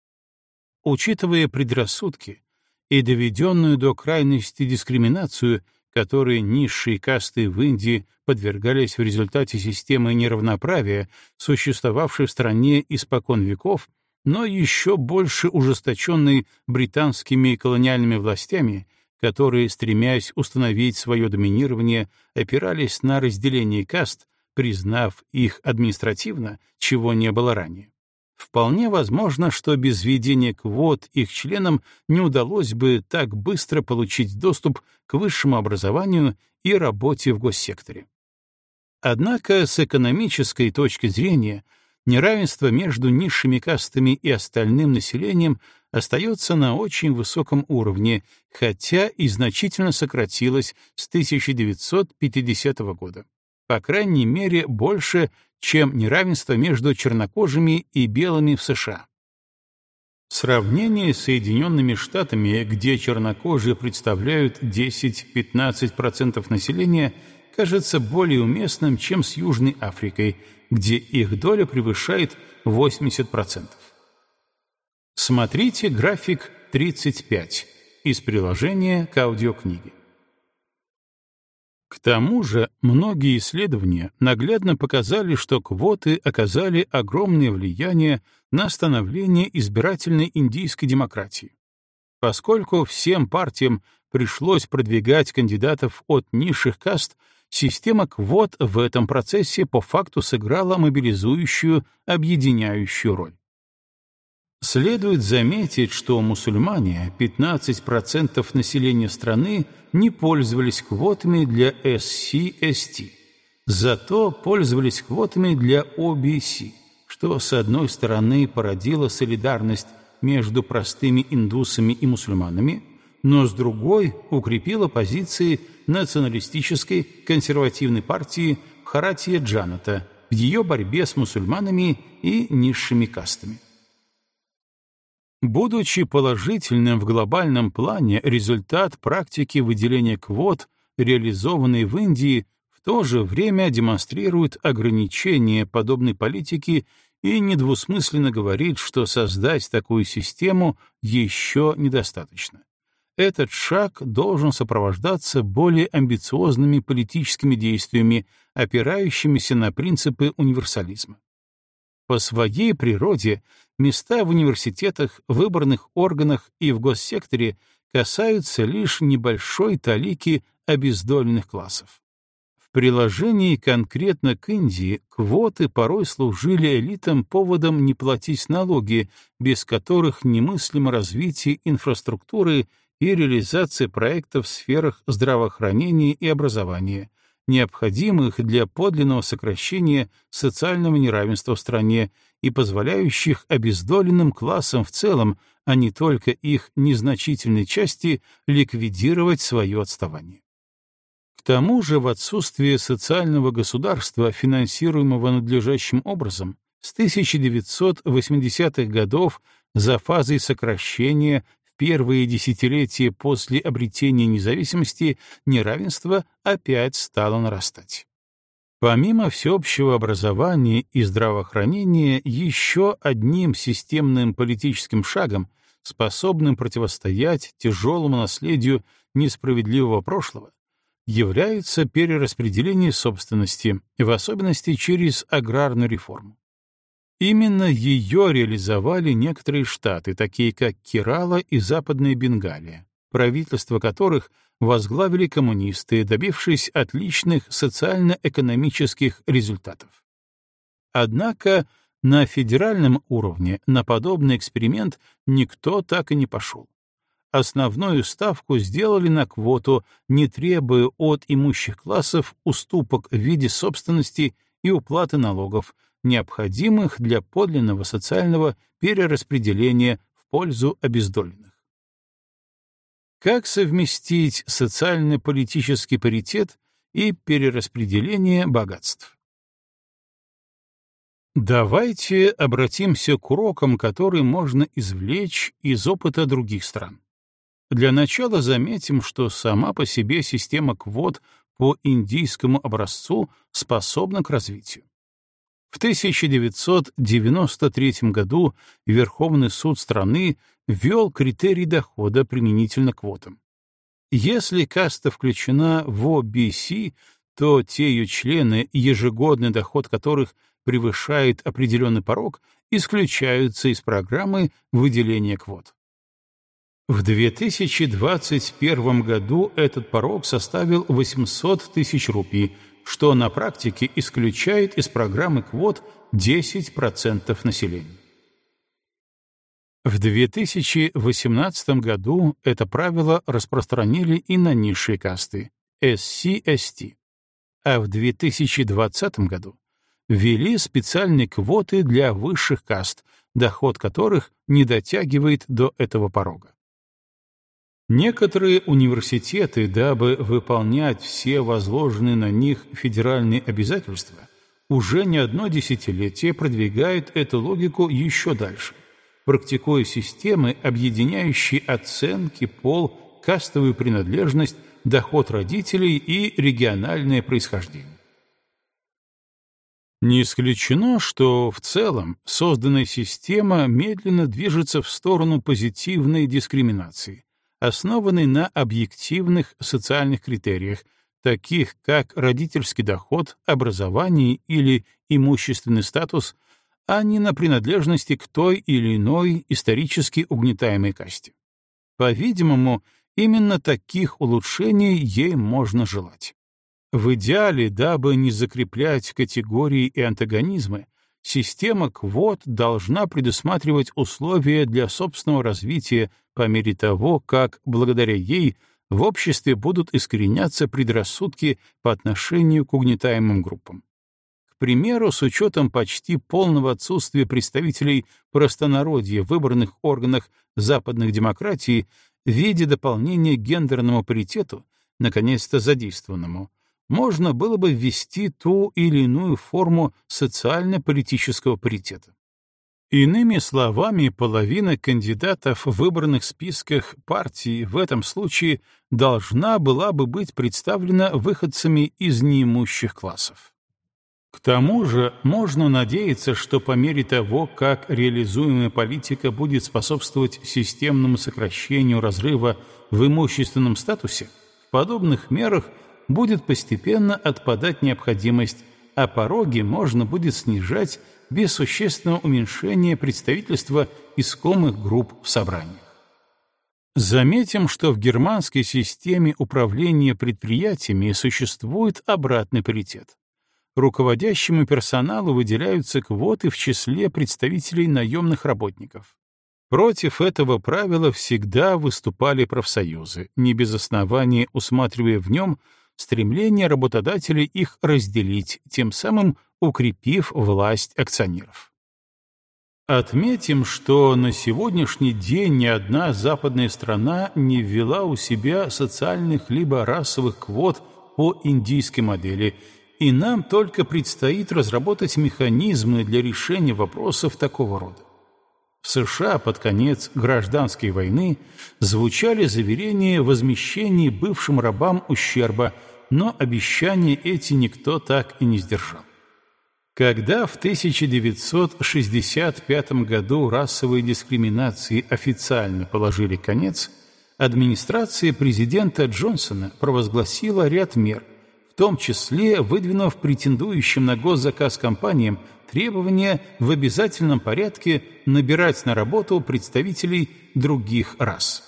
Учитывая предрассудки и доведенную до крайности дискриминацию, которой низшие касты в Индии подвергались в результате системы неравноправия, существовавшей в стране испокон веков, но еще больше ужесточенной британскими колониальными властями — которые, стремясь установить свое доминирование, опирались на разделение каст, признав их административно, чего не было ранее. Вполне возможно, что без введения квот их членам не удалось бы так быстро получить доступ к высшему образованию и работе в госсекторе. Однако с экономической точки зрения неравенство между низшими кастами и остальным населением остается на очень высоком уровне, хотя и значительно сократилось с 1950 года. По крайней мере, больше, чем неравенство между чернокожими и белыми в США. Сравнение с Соединенными Штатами, где чернокожие представляют 10-15% населения, кажется более уместным, чем с Южной Африкой, где их доля превышает 80%. Смотрите график 35 из приложения к аудиокниге. К тому же многие исследования наглядно показали, что квоты оказали огромное влияние на становление избирательной индийской демократии. Поскольку всем партиям пришлось продвигать кандидатов от низших каст, система квот в этом процессе по факту сыграла мобилизующую, объединяющую роль. Следует заметить, что мусульмане, 15% населения страны, не пользовались квотами для SC-ST, зато пользовались квотами для OBC, что, с одной стороны, породило солидарность между простыми индусами и мусульманами, но с другой укрепило позиции националистической консервативной партии Харатия Джаната в ее борьбе с мусульманами и низшими кастами. Будучи положительным в глобальном плане, результат практики выделения квот, реализованной в Индии, в то же время демонстрирует ограничения подобной политики и недвусмысленно говорит, что создать такую систему еще недостаточно. Этот шаг должен сопровождаться более амбициозными политическими действиями, опирающимися на принципы универсализма. По своей природе места в университетах, выборных органах и в госсекторе касаются лишь небольшой талики обездоленных классов. В приложении конкретно к Индии квоты порой служили элитам поводом не платить налоги, без которых немыслимо развитие инфраструктуры и реализация проектов в сферах здравоохранения и образования, необходимых для подлинного сокращения социального неравенства в стране и позволяющих обездоленным классам в целом, а не только их незначительной части, ликвидировать свое отставание. К тому же в отсутствие социального государства, финансируемого надлежащим образом, с 1980-х годов за фазой сокращения первые десятилетия после обретения независимости неравенство опять стало нарастать. Помимо всеобщего образования и здравоохранения, еще одним системным политическим шагом, способным противостоять тяжелому наследию несправедливого прошлого, является перераспределение собственности, в особенности через аграрную реформу. Именно ее реализовали некоторые штаты, такие как Керала и Западная Бенгалия, правительства которых возглавили коммунисты, добившись отличных социально-экономических результатов. Однако на федеральном уровне на подобный эксперимент никто так и не пошел. Основную ставку сделали на квоту, не требуя от имущих классов уступок в виде собственности и уплаты налогов, необходимых для подлинного социального перераспределения в пользу обездоленных. Как совместить социально-политический паритет и перераспределение богатств? Давайте обратимся к урокам, которые можно извлечь из опыта других стран. Для начала заметим, что сама по себе система квот по индийскому образцу способна к развитию. В 1993 году Верховный суд страны ввел критерий дохода применительно квотам. Если каста включена в OBC, то те ее члены, ежегодный доход которых превышает определенный порог, исключаются из программы выделения квот. В 2021 году этот порог составил 800 тысяч рупий, что на практике исключает из программы квот 10% населения. В 2018 году это правило распространили и на низшие касты — SC-ST, а в 2020 году ввели специальные квоты для высших каст, доход которых не дотягивает до этого порога. Некоторые университеты, дабы выполнять все возложенные на них федеральные обязательства, уже не одно десятилетие продвигают эту логику еще дальше, практикуя системы, объединяющие оценки, пол, кастовую принадлежность, доход родителей и региональное происхождение. Не исключено, что в целом созданная система медленно движется в сторону позитивной дискриминации, основанной на объективных социальных критериях, таких как родительский доход, образование или имущественный статус, а не на принадлежности к той или иной исторически угнетаемой касте. По-видимому, именно таких улучшений ей можно желать. В идеале, дабы не закреплять категории и антагонизмы, система квот должна предусматривать условия для собственного развития по мере того, как, благодаря ей, в обществе будут искореняться предрассудки по отношению к угнетаемым группам. К примеру, с учетом почти полного отсутствия представителей простонародья в выборных органах западных демократий в виде дополнения гендерному паритету, наконец-то задействованному, можно было бы ввести ту или иную форму социально-политического паритета. Иными словами, половина кандидатов в выбранных списках партии в этом случае должна была бы быть представлена выходцами из неимущих классов. К тому же можно надеяться, что по мере того, как реализуемая политика будет способствовать системному сокращению разрыва в имущественном статусе, в подобных мерах будет постепенно отпадать необходимость, а пороги можно будет снижать без существенного уменьшения представительства искомых групп в собраниях. Заметим, что в германской системе управления предприятиями существует обратный паритет. Руководящему персоналу выделяются квоты в числе представителей наемных работников. Против этого правила всегда выступали профсоюзы, не без основания усматривая в нем стремление работодателей их разделить, тем самым укрепив власть акционеров. Отметим, что на сегодняшний день ни одна западная страна не ввела у себя социальных либо расовых квот по индийской модели, и нам только предстоит разработать механизмы для решения вопросов такого рода. В США под конец гражданской войны звучали заверения возмещения бывшим рабам ущерба, но обещания эти никто так и не сдержал. Когда в 1965 году расовой дискриминации официально положили конец, администрация президента Джонсона провозгласила ряд мер, в том числе выдвинув претендующим на госзаказ компаниям требование в обязательном порядке набирать на работу представителей других рас.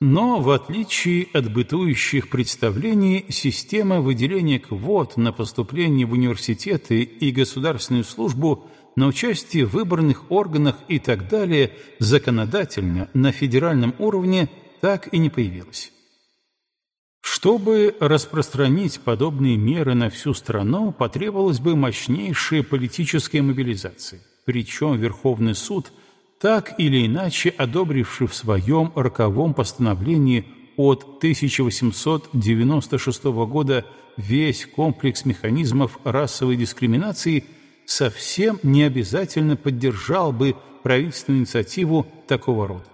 Но, в отличие от бытующих представлений, система выделения квот на поступление в университеты и государственную службу на участие в выборных органах и так далее законодательно на федеральном уровне так и не появилась. Чтобы распространить подобные меры на всю страну, потребовалась бы мощнейшая политическая мобилизация, причем Верховный суд – так или иначе одобривший в своем роковом постановлении от 1896 года весь комплекс механизмов расовой дискриминации, совсем не обязательно поддержал бы правительственную инициативу такого рода.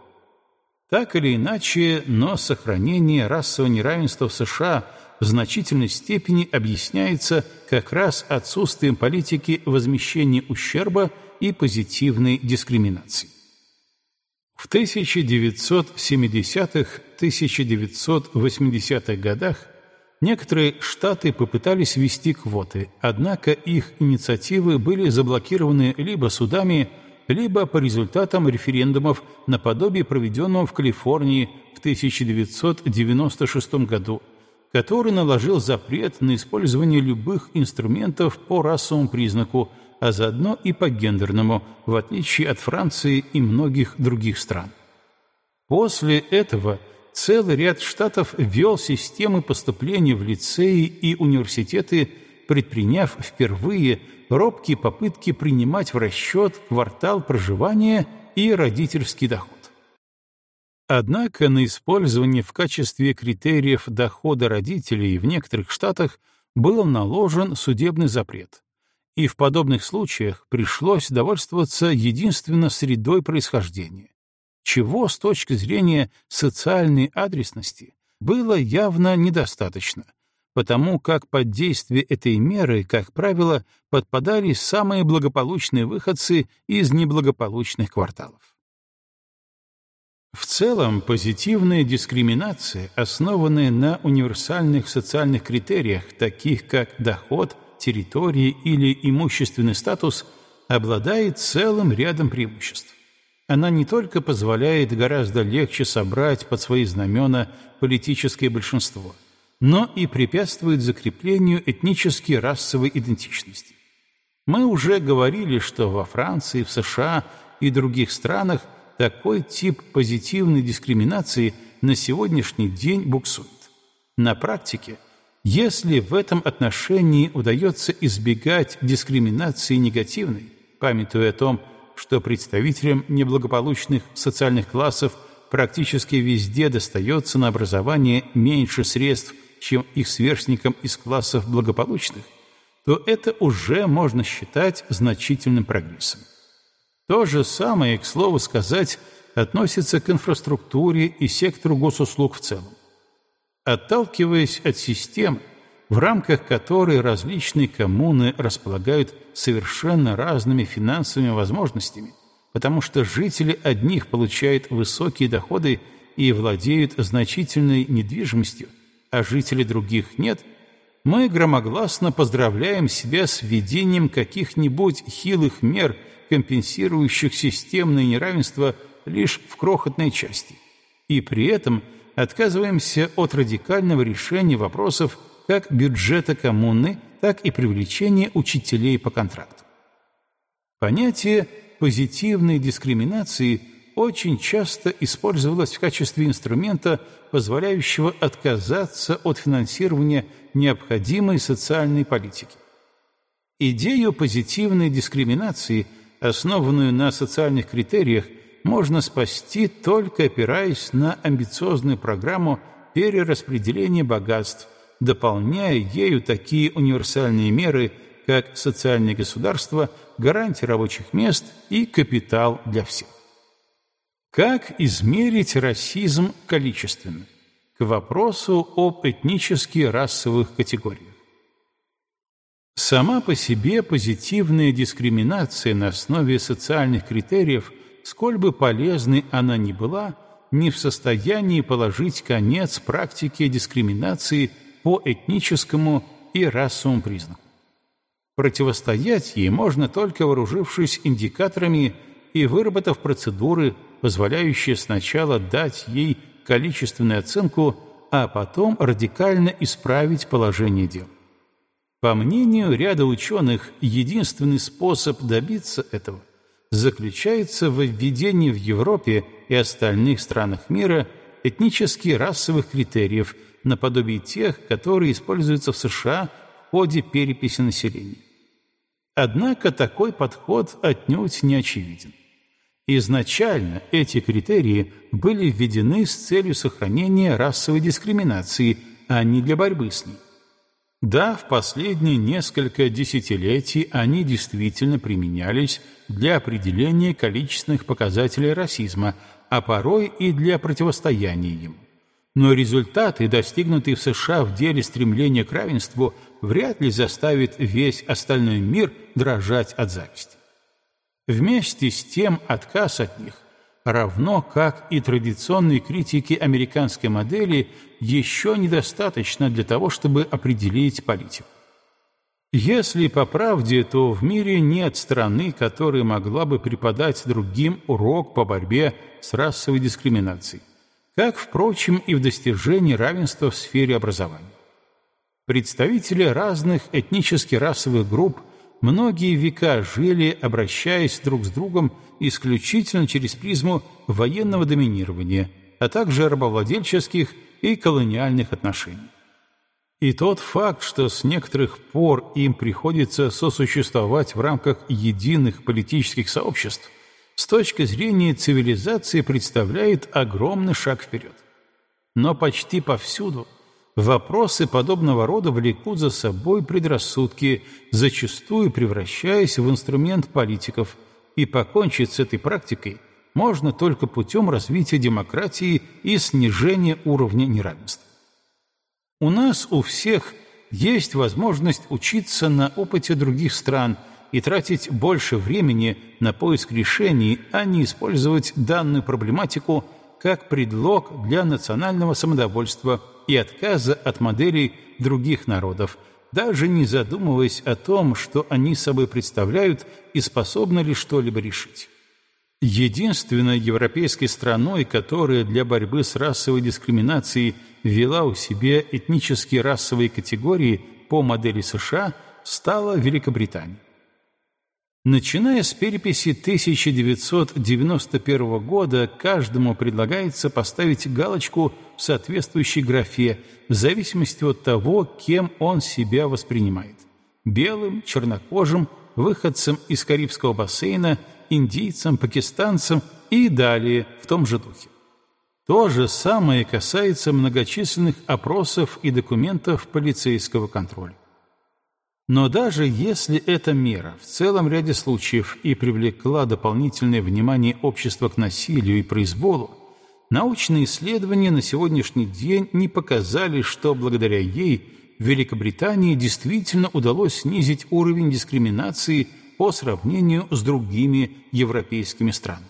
Так или иначе, но сохранение расового неравенства в США в значительной степени объясняется как раз отсутствием политики возмещения ущерба и позитивной дискриминации. В 1970-1980-х годах некоторые штаты попытались ввести квоты, однако их инициативы были заблокированы либо судами, либо по результатам референдумов наподобие проведенного в Калифорнии в 1996 году, который наложил запрет на использование любых инструментов по расовому признаку, а заодно и по гендерному, в отличие от Франции и многих других стран. После этого целый ряд штатов ввел системы поступления в лицеи и университеты, предприняв впервые робкие попытки принимать в расчет квартал проживания и родительский доход. Однако на использование в качестве критериев дохода родителей в некоторых штатах был наложен судебный запрет, и в подобных случаях пришлось довольствоваться единственно средой происхождения, чего с точки зрения социальной адресности было явно недостаточно, потому как под действие этой меры, как правило, подпадали самые благополучные выходцы из неблагополучных кварталов. В целом, позитивная дискриминация, основанная на универсальных социальных критериях, таких как доход – территории или имущественный статус обладает целым рядом преимуществ. Она не только позволяет гораздо легче собрать под свои знамена политическое большинство, но и препятствует закреплению этнически расовой идентичности. Мы уже говорили, что во Франции, в США и других странах такой тип позитивной дискриминации на сегодняшний день буксует. На практике – если в этом отношении удается избегать дискриминации негативной, памятуя о том, что представителям неблагополучных социальных классов практически везде достается на образование меньше средств, чем их сверстникам из классов благополучных, то это уже можно считать значительным прогрессом. То же самое, к слову сказать, относится к инфраструктуре и сектору госуслуг в целом отталкиваясь от системы, в рамках которой различные коммуны располагают совершенно разными финансовыми возможностями, потому что жители одних получают высокие доходы и владеют значительной недвижимостью, а жители других нет, мы громогласно поздравляем себя с введением каких-нибудь хилых мер, компенсирующих системное неравенство лишь в крохотной части. И при этом – отказываемся от радикального решения вопросов как бюджета коммуны, так и привлечения учителей по контракту. Понятие позитивной дискриминации очень часто использовалось в качестве инструмента, позволяющего отказаться от финансирования необходимой социальной политики. Идею позитивной дискриминации, основанную на социальных критериях, можно спасти, только опираясь на амбициозную программу перераспределения богатств, дополняя ею такие универсальные меры, как социальное государство, гарантия рабочих мест и капитал для всех. Как измерить расизм количественно? К вопросу об этнически расовых категориях. Сама по себе позитивная дискриминация на основе социальных критериев сколь бы полезной она ни была, не в состоянии положить конец практике дискриминации по этническому и расовому признаку. Противостоять ей можно только вооружившись индикаторами и выработав процедуры, позволяющие сначала дать ей количественную оценку, а потом радикально исправить положение дел. По мнению ряда ученых, единственный способ добиться этого заключается в введении в Европе и остальных странах мира этнически расовых критериев наподобие тех, которые используются в США в ходе переписи населения. Однако такой подход отнюдь не очевиден. Изначально эти критерии были введены с целью сохранения расовой дискриминации, а не для борьбы с ней. Да, в последние несколько десятилетий они действительно применялись для определения количественных показателей расизма, а порой и для противостояния ему. Но результаты, достигнутые в США в деле стремления к равенству, вряд ли заставят весь остальной мир дрожать от зависти. Вместе с тем отказ от них, равно как и традиционные критики американской модели, еще недостаточно для того, чтобы определить политику. Если по правде, то в мире нет страны, которая могла бы преподать другим урок по борьбе с расовой дискриминацией, как, впрочем, и в достижении равенства в сфере образования. Представители разных этнически-расовых групп многие века жили, обращаясь друг с другом исключительно через призму военного доминирования, а также рабовладельческих и колониальных отношений. И тот факт, что с некоторых пор им приходится сосуществовать в рамках единых политических сообществ, с точки зрения цивилизации представляет огромный шаг вперед. Но почти повсюду – Вопросы подобного рода влекут за собой предрассудки, зачастую превращаясь в инструмент политиков, и покончить с этой практикой можно только путем развития демократии и снижения уровня неравенства. У нас у всех есть возможность учиться на опыте других стран и тратить больше времени на поиск решений, а не использовать данную проблематику как предлог для национального самодовольства – и отказа от моделей других народов, даже не задумываясь о том, что они собой представляют и способны ли что-либо решить. Единственной европейской страной, которая для борьбы с расовой дискриминацией ввела у себя этнические расовые категории по модели США, стала Великобритания. Начиная с переписи 1991 года, каждому предлагается поставить галочку в соответствующей графе в зависимости от того, кем он себя воспринимает – белым, чернокожим, выходцем из Карибского бассейна, индийцем, пакистанцем и далее в том же духе. То же самое касается многочисленных опросов и документов полицейского контроля. Но даже если эта мера в целом ряде случаев и привлекла дополнительное внимание общества к насилию и произволу, научные исследования на сегодняшний день не показали, что благодаря ей в Великобритании действительно удалось снизить уровень дискриминации по сравнению с другими европейскими странами.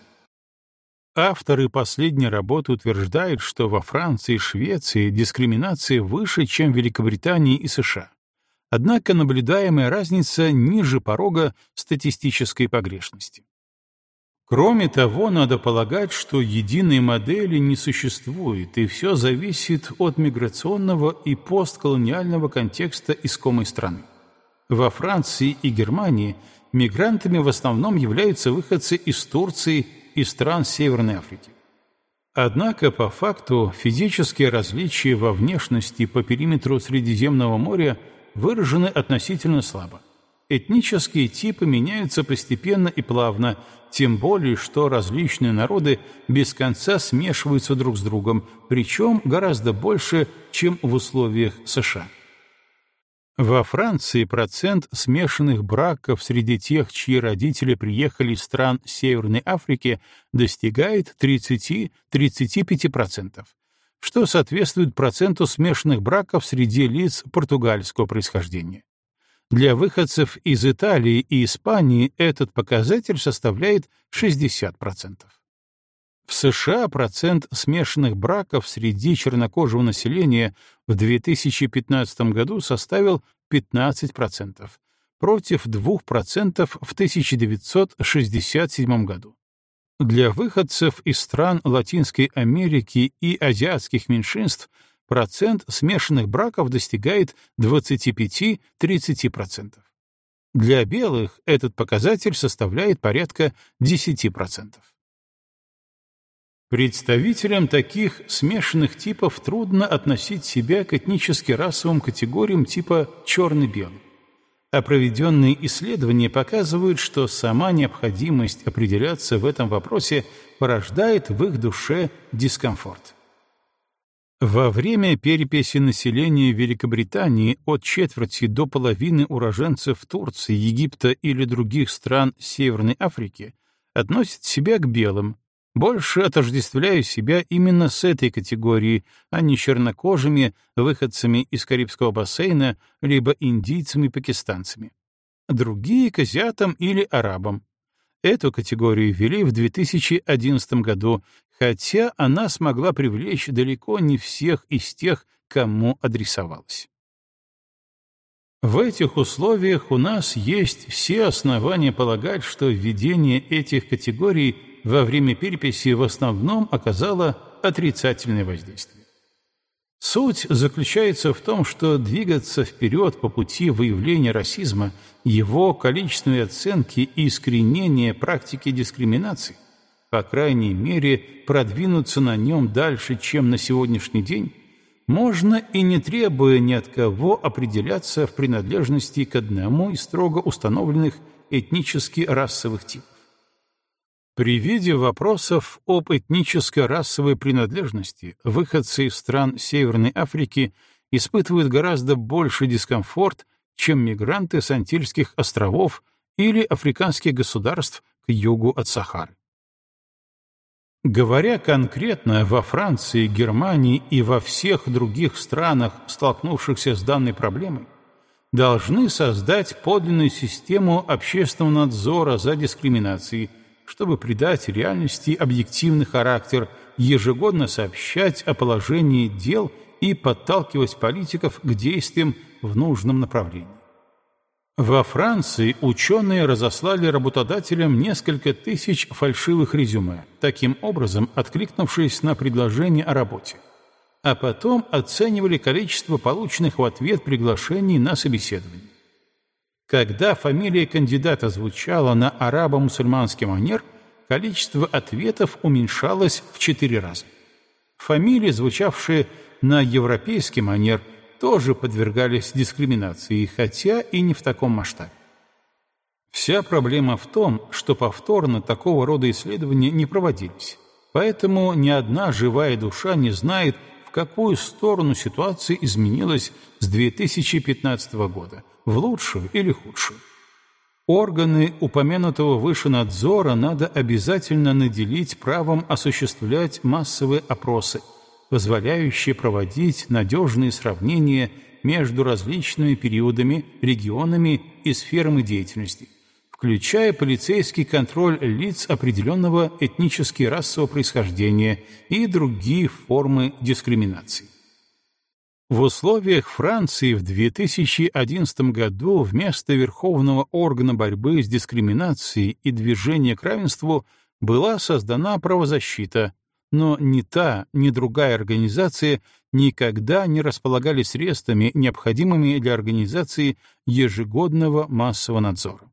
Авторы последней работы утверждают, что во Франции и Швеции дискриминация выше, чем в Великобритании и США. Однако наблюдаемая разница ниже порога статистической погрешности. Кроме того, надо полагать, что единой модели не существует, и все зависит от миграционного и постколониального контекста искомой страны. Во Франции и Германии мигрантами в основном являются выходцы из Турции и стран Северной Африки. Однако, по факту, физические различия во внешности по периметру Средиземного моря – выражены относительно слабо. Этнические типы меняются постепенно и плавно, тем более, что различные народы без конца смешиваются друг с другом, причем гораздо больше, чем в условиях США. Во Франции процент смешанных браков среди тех, чьи родители приехали из стран Северной Африки, достигает 30-35%, что соответствует проценту смешанных браков среди лиц португальского происхождения. Для выходцев из Италии и Испании этот показатель составляет 60%. В США процент смешанных браков среди чернокожего населения в 2015 году составил 15%, против 2% в 1967 году. Для выходцев из стран Латинской Америки и азиатских меньшинств процент смешанных браков достигает 25-30%. Для белых этот показатель составляет порядка 10%. Представителям таких смешанных типов трудно относить себя к этнически расовым категориям типа черный-белый. А проведенные исследования показывают, что сама необходимость определяться в этом вопросе порождает в их душе дискомфорт. Во время переписи населения Великобритании от четверти до половины уроженцев Турции, Египта или других стран Северной Африки относят себя к белым, больше отождествляю себя именно с этой категорией, а не чернокожими, выходцами из Карибского бассейна, либо индийцами-пакистанцами. Другие — к азиатам или арабам. Эту категорию ввели в 2011 году, хотя она смогла привлечь далеко не всех из тех, кому адресовалась. В этих условиях у нас есть все основания полагать, что введение этих категорий во время переписи в основном оказало отрицательное воздействие. Суть заключается в том, что двигаться вперед по пути выявления расизма, его количественной оценки и искоренения практики дискриминации, по крайней мере, продвинуться на нем дальше, чем на сегодняшний день, можно и не требуя ни от кого определяться в принадлежности к одному из строго установленных этнически-расовых типов. При виде вопросов об этническо-расовой принадлежности выходцы из стран Северной Африки испытывают гораздо больше дискомфорт, чем мигранты с Антильских островов или африканских государств к югу от Сахары. Говоря конкретно, во Франции, Германии и во всех других странах, столкнувшихся с данной проблемой, должны создать подлинную систему общественного надзора за дискриминацией, чтобы придать реальности объективный характер, ежегодно сообщать о положении дел и подталкивать политиков к действиям в нужном направлении. Во Франции ученые разослали работодателям несколько тысяч фальшивых резюме, таким образом откликнувшись на предложение о работе. А потом оценивали количество полученных в ответ приглашений на собеседование. Когда фамилия кандидата звучала на арабо-мусульманский манер, количество ответов уменьшалось в четыре раза. Фамилии, звучавшие на европейский манер, тоже подвергались дискриминации, хотя и не в таком масштабе. Вся проблема в том, что повторно такого рода исследования не проводились, поэтому ни одна живая душа не знает, в какую сторону ситуация изменилась с 2015 года, в лучшую или худшую. Органы упомянутого выше надзора надо обязательно наделить правом осуществлять массовые опросы, позволяющие проводить надежные сравнения между различными периодами, регионами и сферами деятельности, включая полицейский контроль лиц определенного этнически расового происхождения и другие формы дискриминации. В условиях Франции в 2011 году вместо Верховного органа борьбы с дискриминацией и движения к равенству была создана правозащита, но ни та, ни другая организация никогда не располагали средствами, необходимыми для организации ежегодного массового надзора.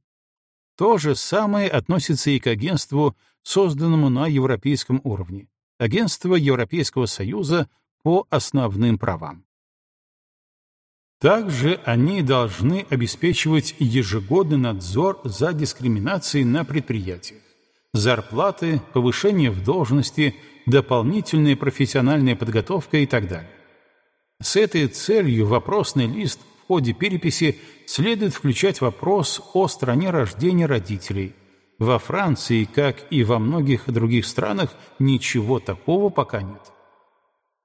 То же самое относится и к агентству, созданному на европейском уровне, агентство Европейского Союза по основным правам. Также они должны обеспечивать ежегодный надзор за дискриминацией на предприятиях, зарплаты, повышение в должности, дополнительная профессиональная подготовка и так далее. С этой целью вопросный лист в ходе переписи следует включать вопрос о стране рождения родителей. Во Франции, как и во многих других странах, ничего такого пока нет.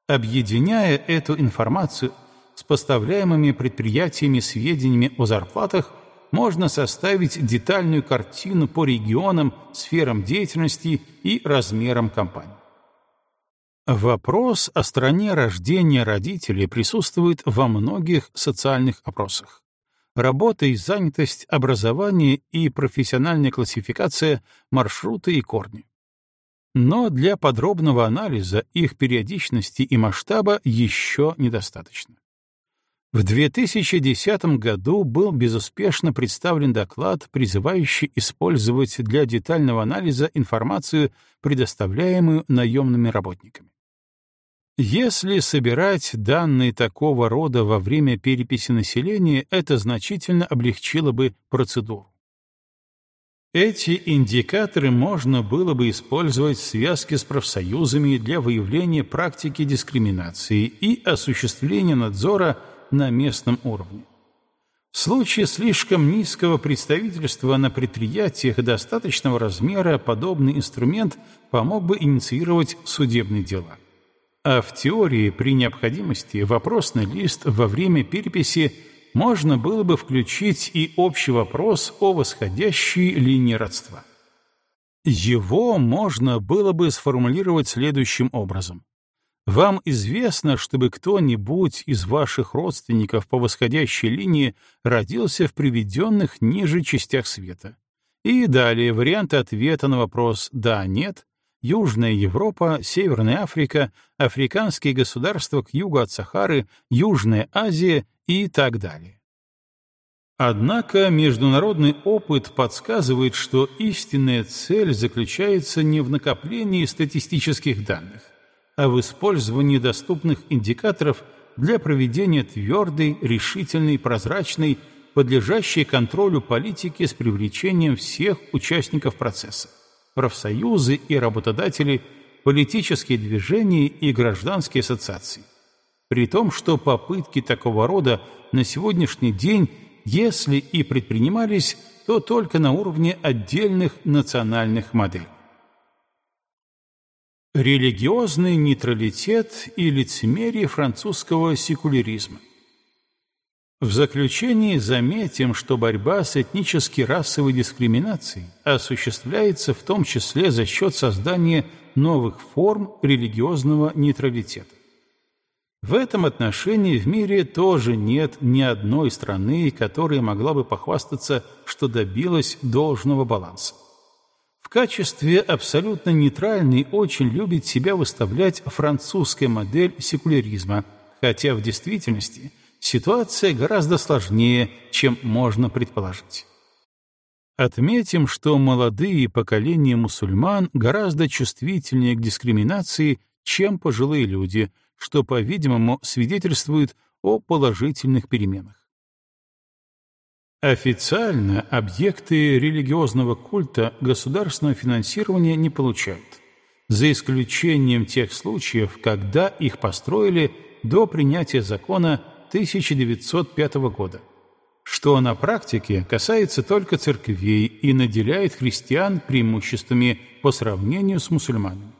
Объединяя эту информацию с поставляемыми предприятиями сведениями о зарплатах, можно составить детальную картину по регионам, сферам деятельности и размерам компаний. Вопрос о стране рождения родителей присутствует во многих социальных опросах. Работа и занятость, образование и профессиональная классификация, маршруты и корни. Но для подробного анализа их периодичности и масштаба еще недостаточно. В 2010 году был безуспешно представлен доклад, призывающий использовать для детального анализа информацию, предоставляемую наемными работниками. Если собирать данные такого рода во время переписи населения, это значительно облегчило бы процедуру. Эти индикаторы можно было бы использовать в связке с профсоюзами для выявления практики дискриминации и осуществления надзора на местном уровне. В случае слишком низкого представительства на предприятиях достаточного размера подобный инструмент помог бы инициировать судебные дела. А в теории при необходимости вопросный лист во время переписи можно было бы включить и общий вопрос о восходящей линии родства. Его можно было бы сформулировать следующим образом. Вам известно, чтобы кто-нибудь из ваших родственников по восходящей линии родился в приведенных ниже частях света. И далее варианты ответа на вопрос «да», «нет», Южная Европа, Северная Африка, африканские государства к югу от Сахары, Южная Азия и так далее. Однако международный опыт подсказывает, что истинная цель заключается не в накоплении статистических данных, а в использовании доступных индикаторов для проведения твердой, решительной, прозрачной, подлежащей контролю политики с привлечением всех участников процесса – профсоюзы и работодатели, политические движения и гражданские ассоциации. При том, что попытки такого рода на сегодняшний день, если и предпринимались, то только на уровне отдельных национальных моделей. Религиозный нейтралитет и лицемерие французского секуляризма. В заключении заметим, что борьба с этнически-расовой дискриминацией осуществляется в том числе за счет создания новых форм религиозного нейтралитета. В этом отношении в мире тоже нет ни одной страны, которая могла бы похвастаться, что добилась должного баланса качестве абсолютно нейтральной очень любит себя выставлять французская модель секуляризма, хотя в действительности ситуация гораздо сложнее, чем можно предположить. Отметим, что молодые поколения мусульман гораздо чувствительнее к дискриминации, чем пожилые люди, что, по-видимому, свидетельствует о положительных переменах. Официально объекты религиозного культа государственного финансирования не получают, за исключением тех случаев, когда их построили до принятия закона 1905 года, что на практике касается только церквей и наделяет христиан преимуществами по сравнению с мусульманами.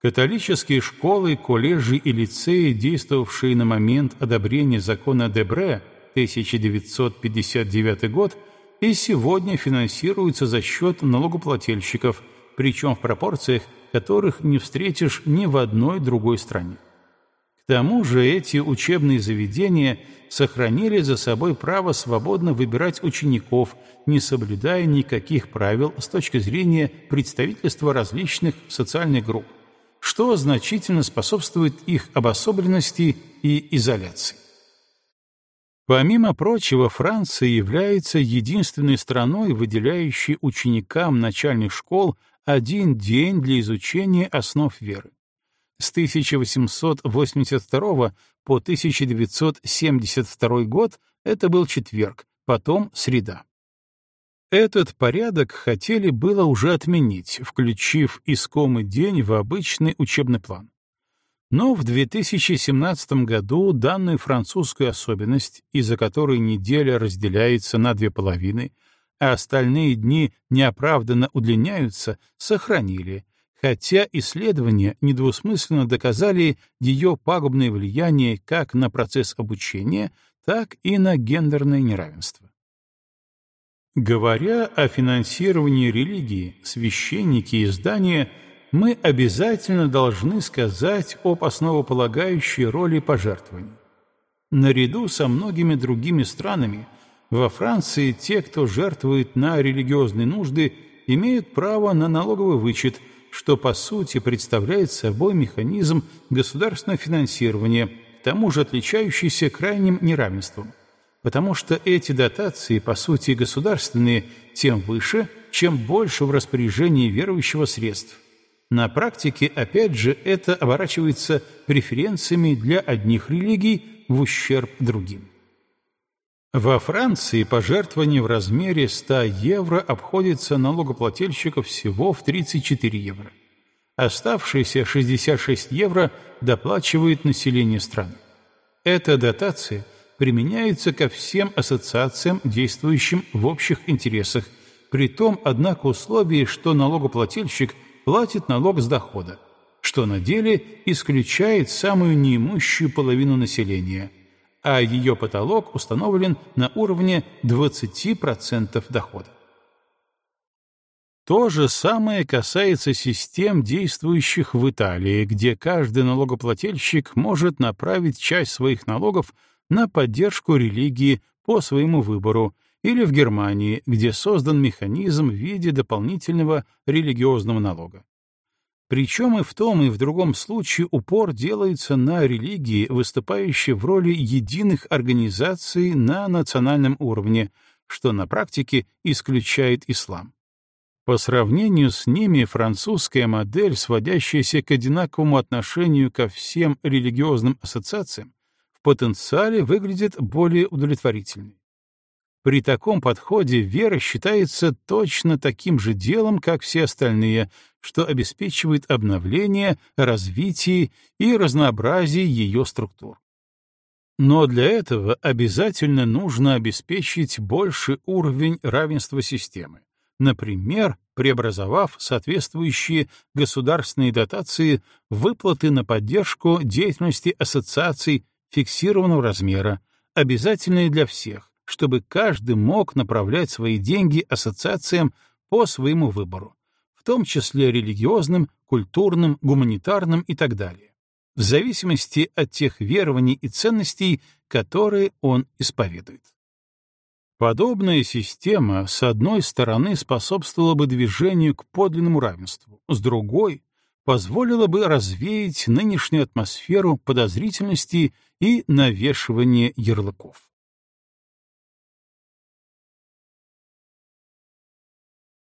Католические школы, колледжи и лицеи, действовавшие на момент одобрения закона Дебре, 1959 год и сегодня финансируется за счет налогоплательщиков, причем в пропорциях, которых не встретишь ни в одной другой стране. К тому же эти учебные заведения сохранили за собой право свободно выбирать учеников, не соблюдая никаких правил с точки зрения представительства различных социальных групп, что значительно способствует их обособленности и изоляции. Помимо прочего, Франция является единственной страной, выделяющей ученикам начальных школ один день для изучения основ веры. С 1882 по 1972 год это был четверг, потом среда. Этот порядок хотели было уже отменить, включив искомый день в обычный учебный план. Но в 2017 году данную французскую особенность, из-за которой неделя разделяется на две половины, а остальные дни неоправданно удлиняются, сохранили, хотя исследования недвусмысленно доказали ее пагубное влияние как на процесс обучения, так и на гендерное неравенство. Говоря о финансировании религии, священники и издания — мы обязательно должны сказать об основополагающей роли пожертвований. Наряду со многими другими странами, во Франции те, кто жертвует на религиозные нужды, имеют право на налоговый вычет, что по сути представляет собой механизм государственного финансирования, к тому же отличающийся крайним неравенством, потому что эти дотации по сути государственные тем выше, чем больше в распоряжении верующего средств. На практике, опять же, это оборачивается преференциями для одних религий в ущерб другим. Во Франции пожертвование в размере 100 евро обходится налогоплательщика всего в 34 евро. Оставшиеся 66 евро доплачивает население страны. Эта дотация применяется ко всем ассоциациям, действующим в общих интересах, при том, однако, условии, что налогоплательщик платит налог с дохода, что на деле исключает самую неимущую половину населения – а ее потолок установлен на уровне 20% дохода. То же самое касается систем, действующих в Италии, где каждый налогоплательщик может направить часть своих налогов на поддержку религии по своему выбору, или в Германии, где создан механизм в виде дополнительного религиозного налога. Причем и в том, и в другом случае упор делается на религии, выступающие в роли единых организаций на национальном уровне, что на практике исключает ислам. По сравнению с ними французская модель, сводящаяся к одинаковому отношению ко всем религиозным ассоциациям, в потенциале выглядит более удовлетворительной. При таком подходе вера считается точно таким же делом, как все остальные, что обеспечивает обновление, развитие и разнообразие ее структур. Но для этого обязательно нужно обеспечить больший уровень равенства системы, например, преобразовав соответствующие государственные дотации выплаты на поддержку деятельности ассоциаций фиксированного размера, обязательные для всех, чтобы каждый мог направлять свои деньги ассоциациям по своему выбору, в том числе религиозным, культурным, гуманитарным и так далее, в зависимости от тех верований и ценностей, которые он исповедует. Подобная система, с одной стороны, способствовала бы движению к подлинному равенству, с другой — позволила бы развеять нынешнюю атмосферу подозрительности и навешивания ярлыков.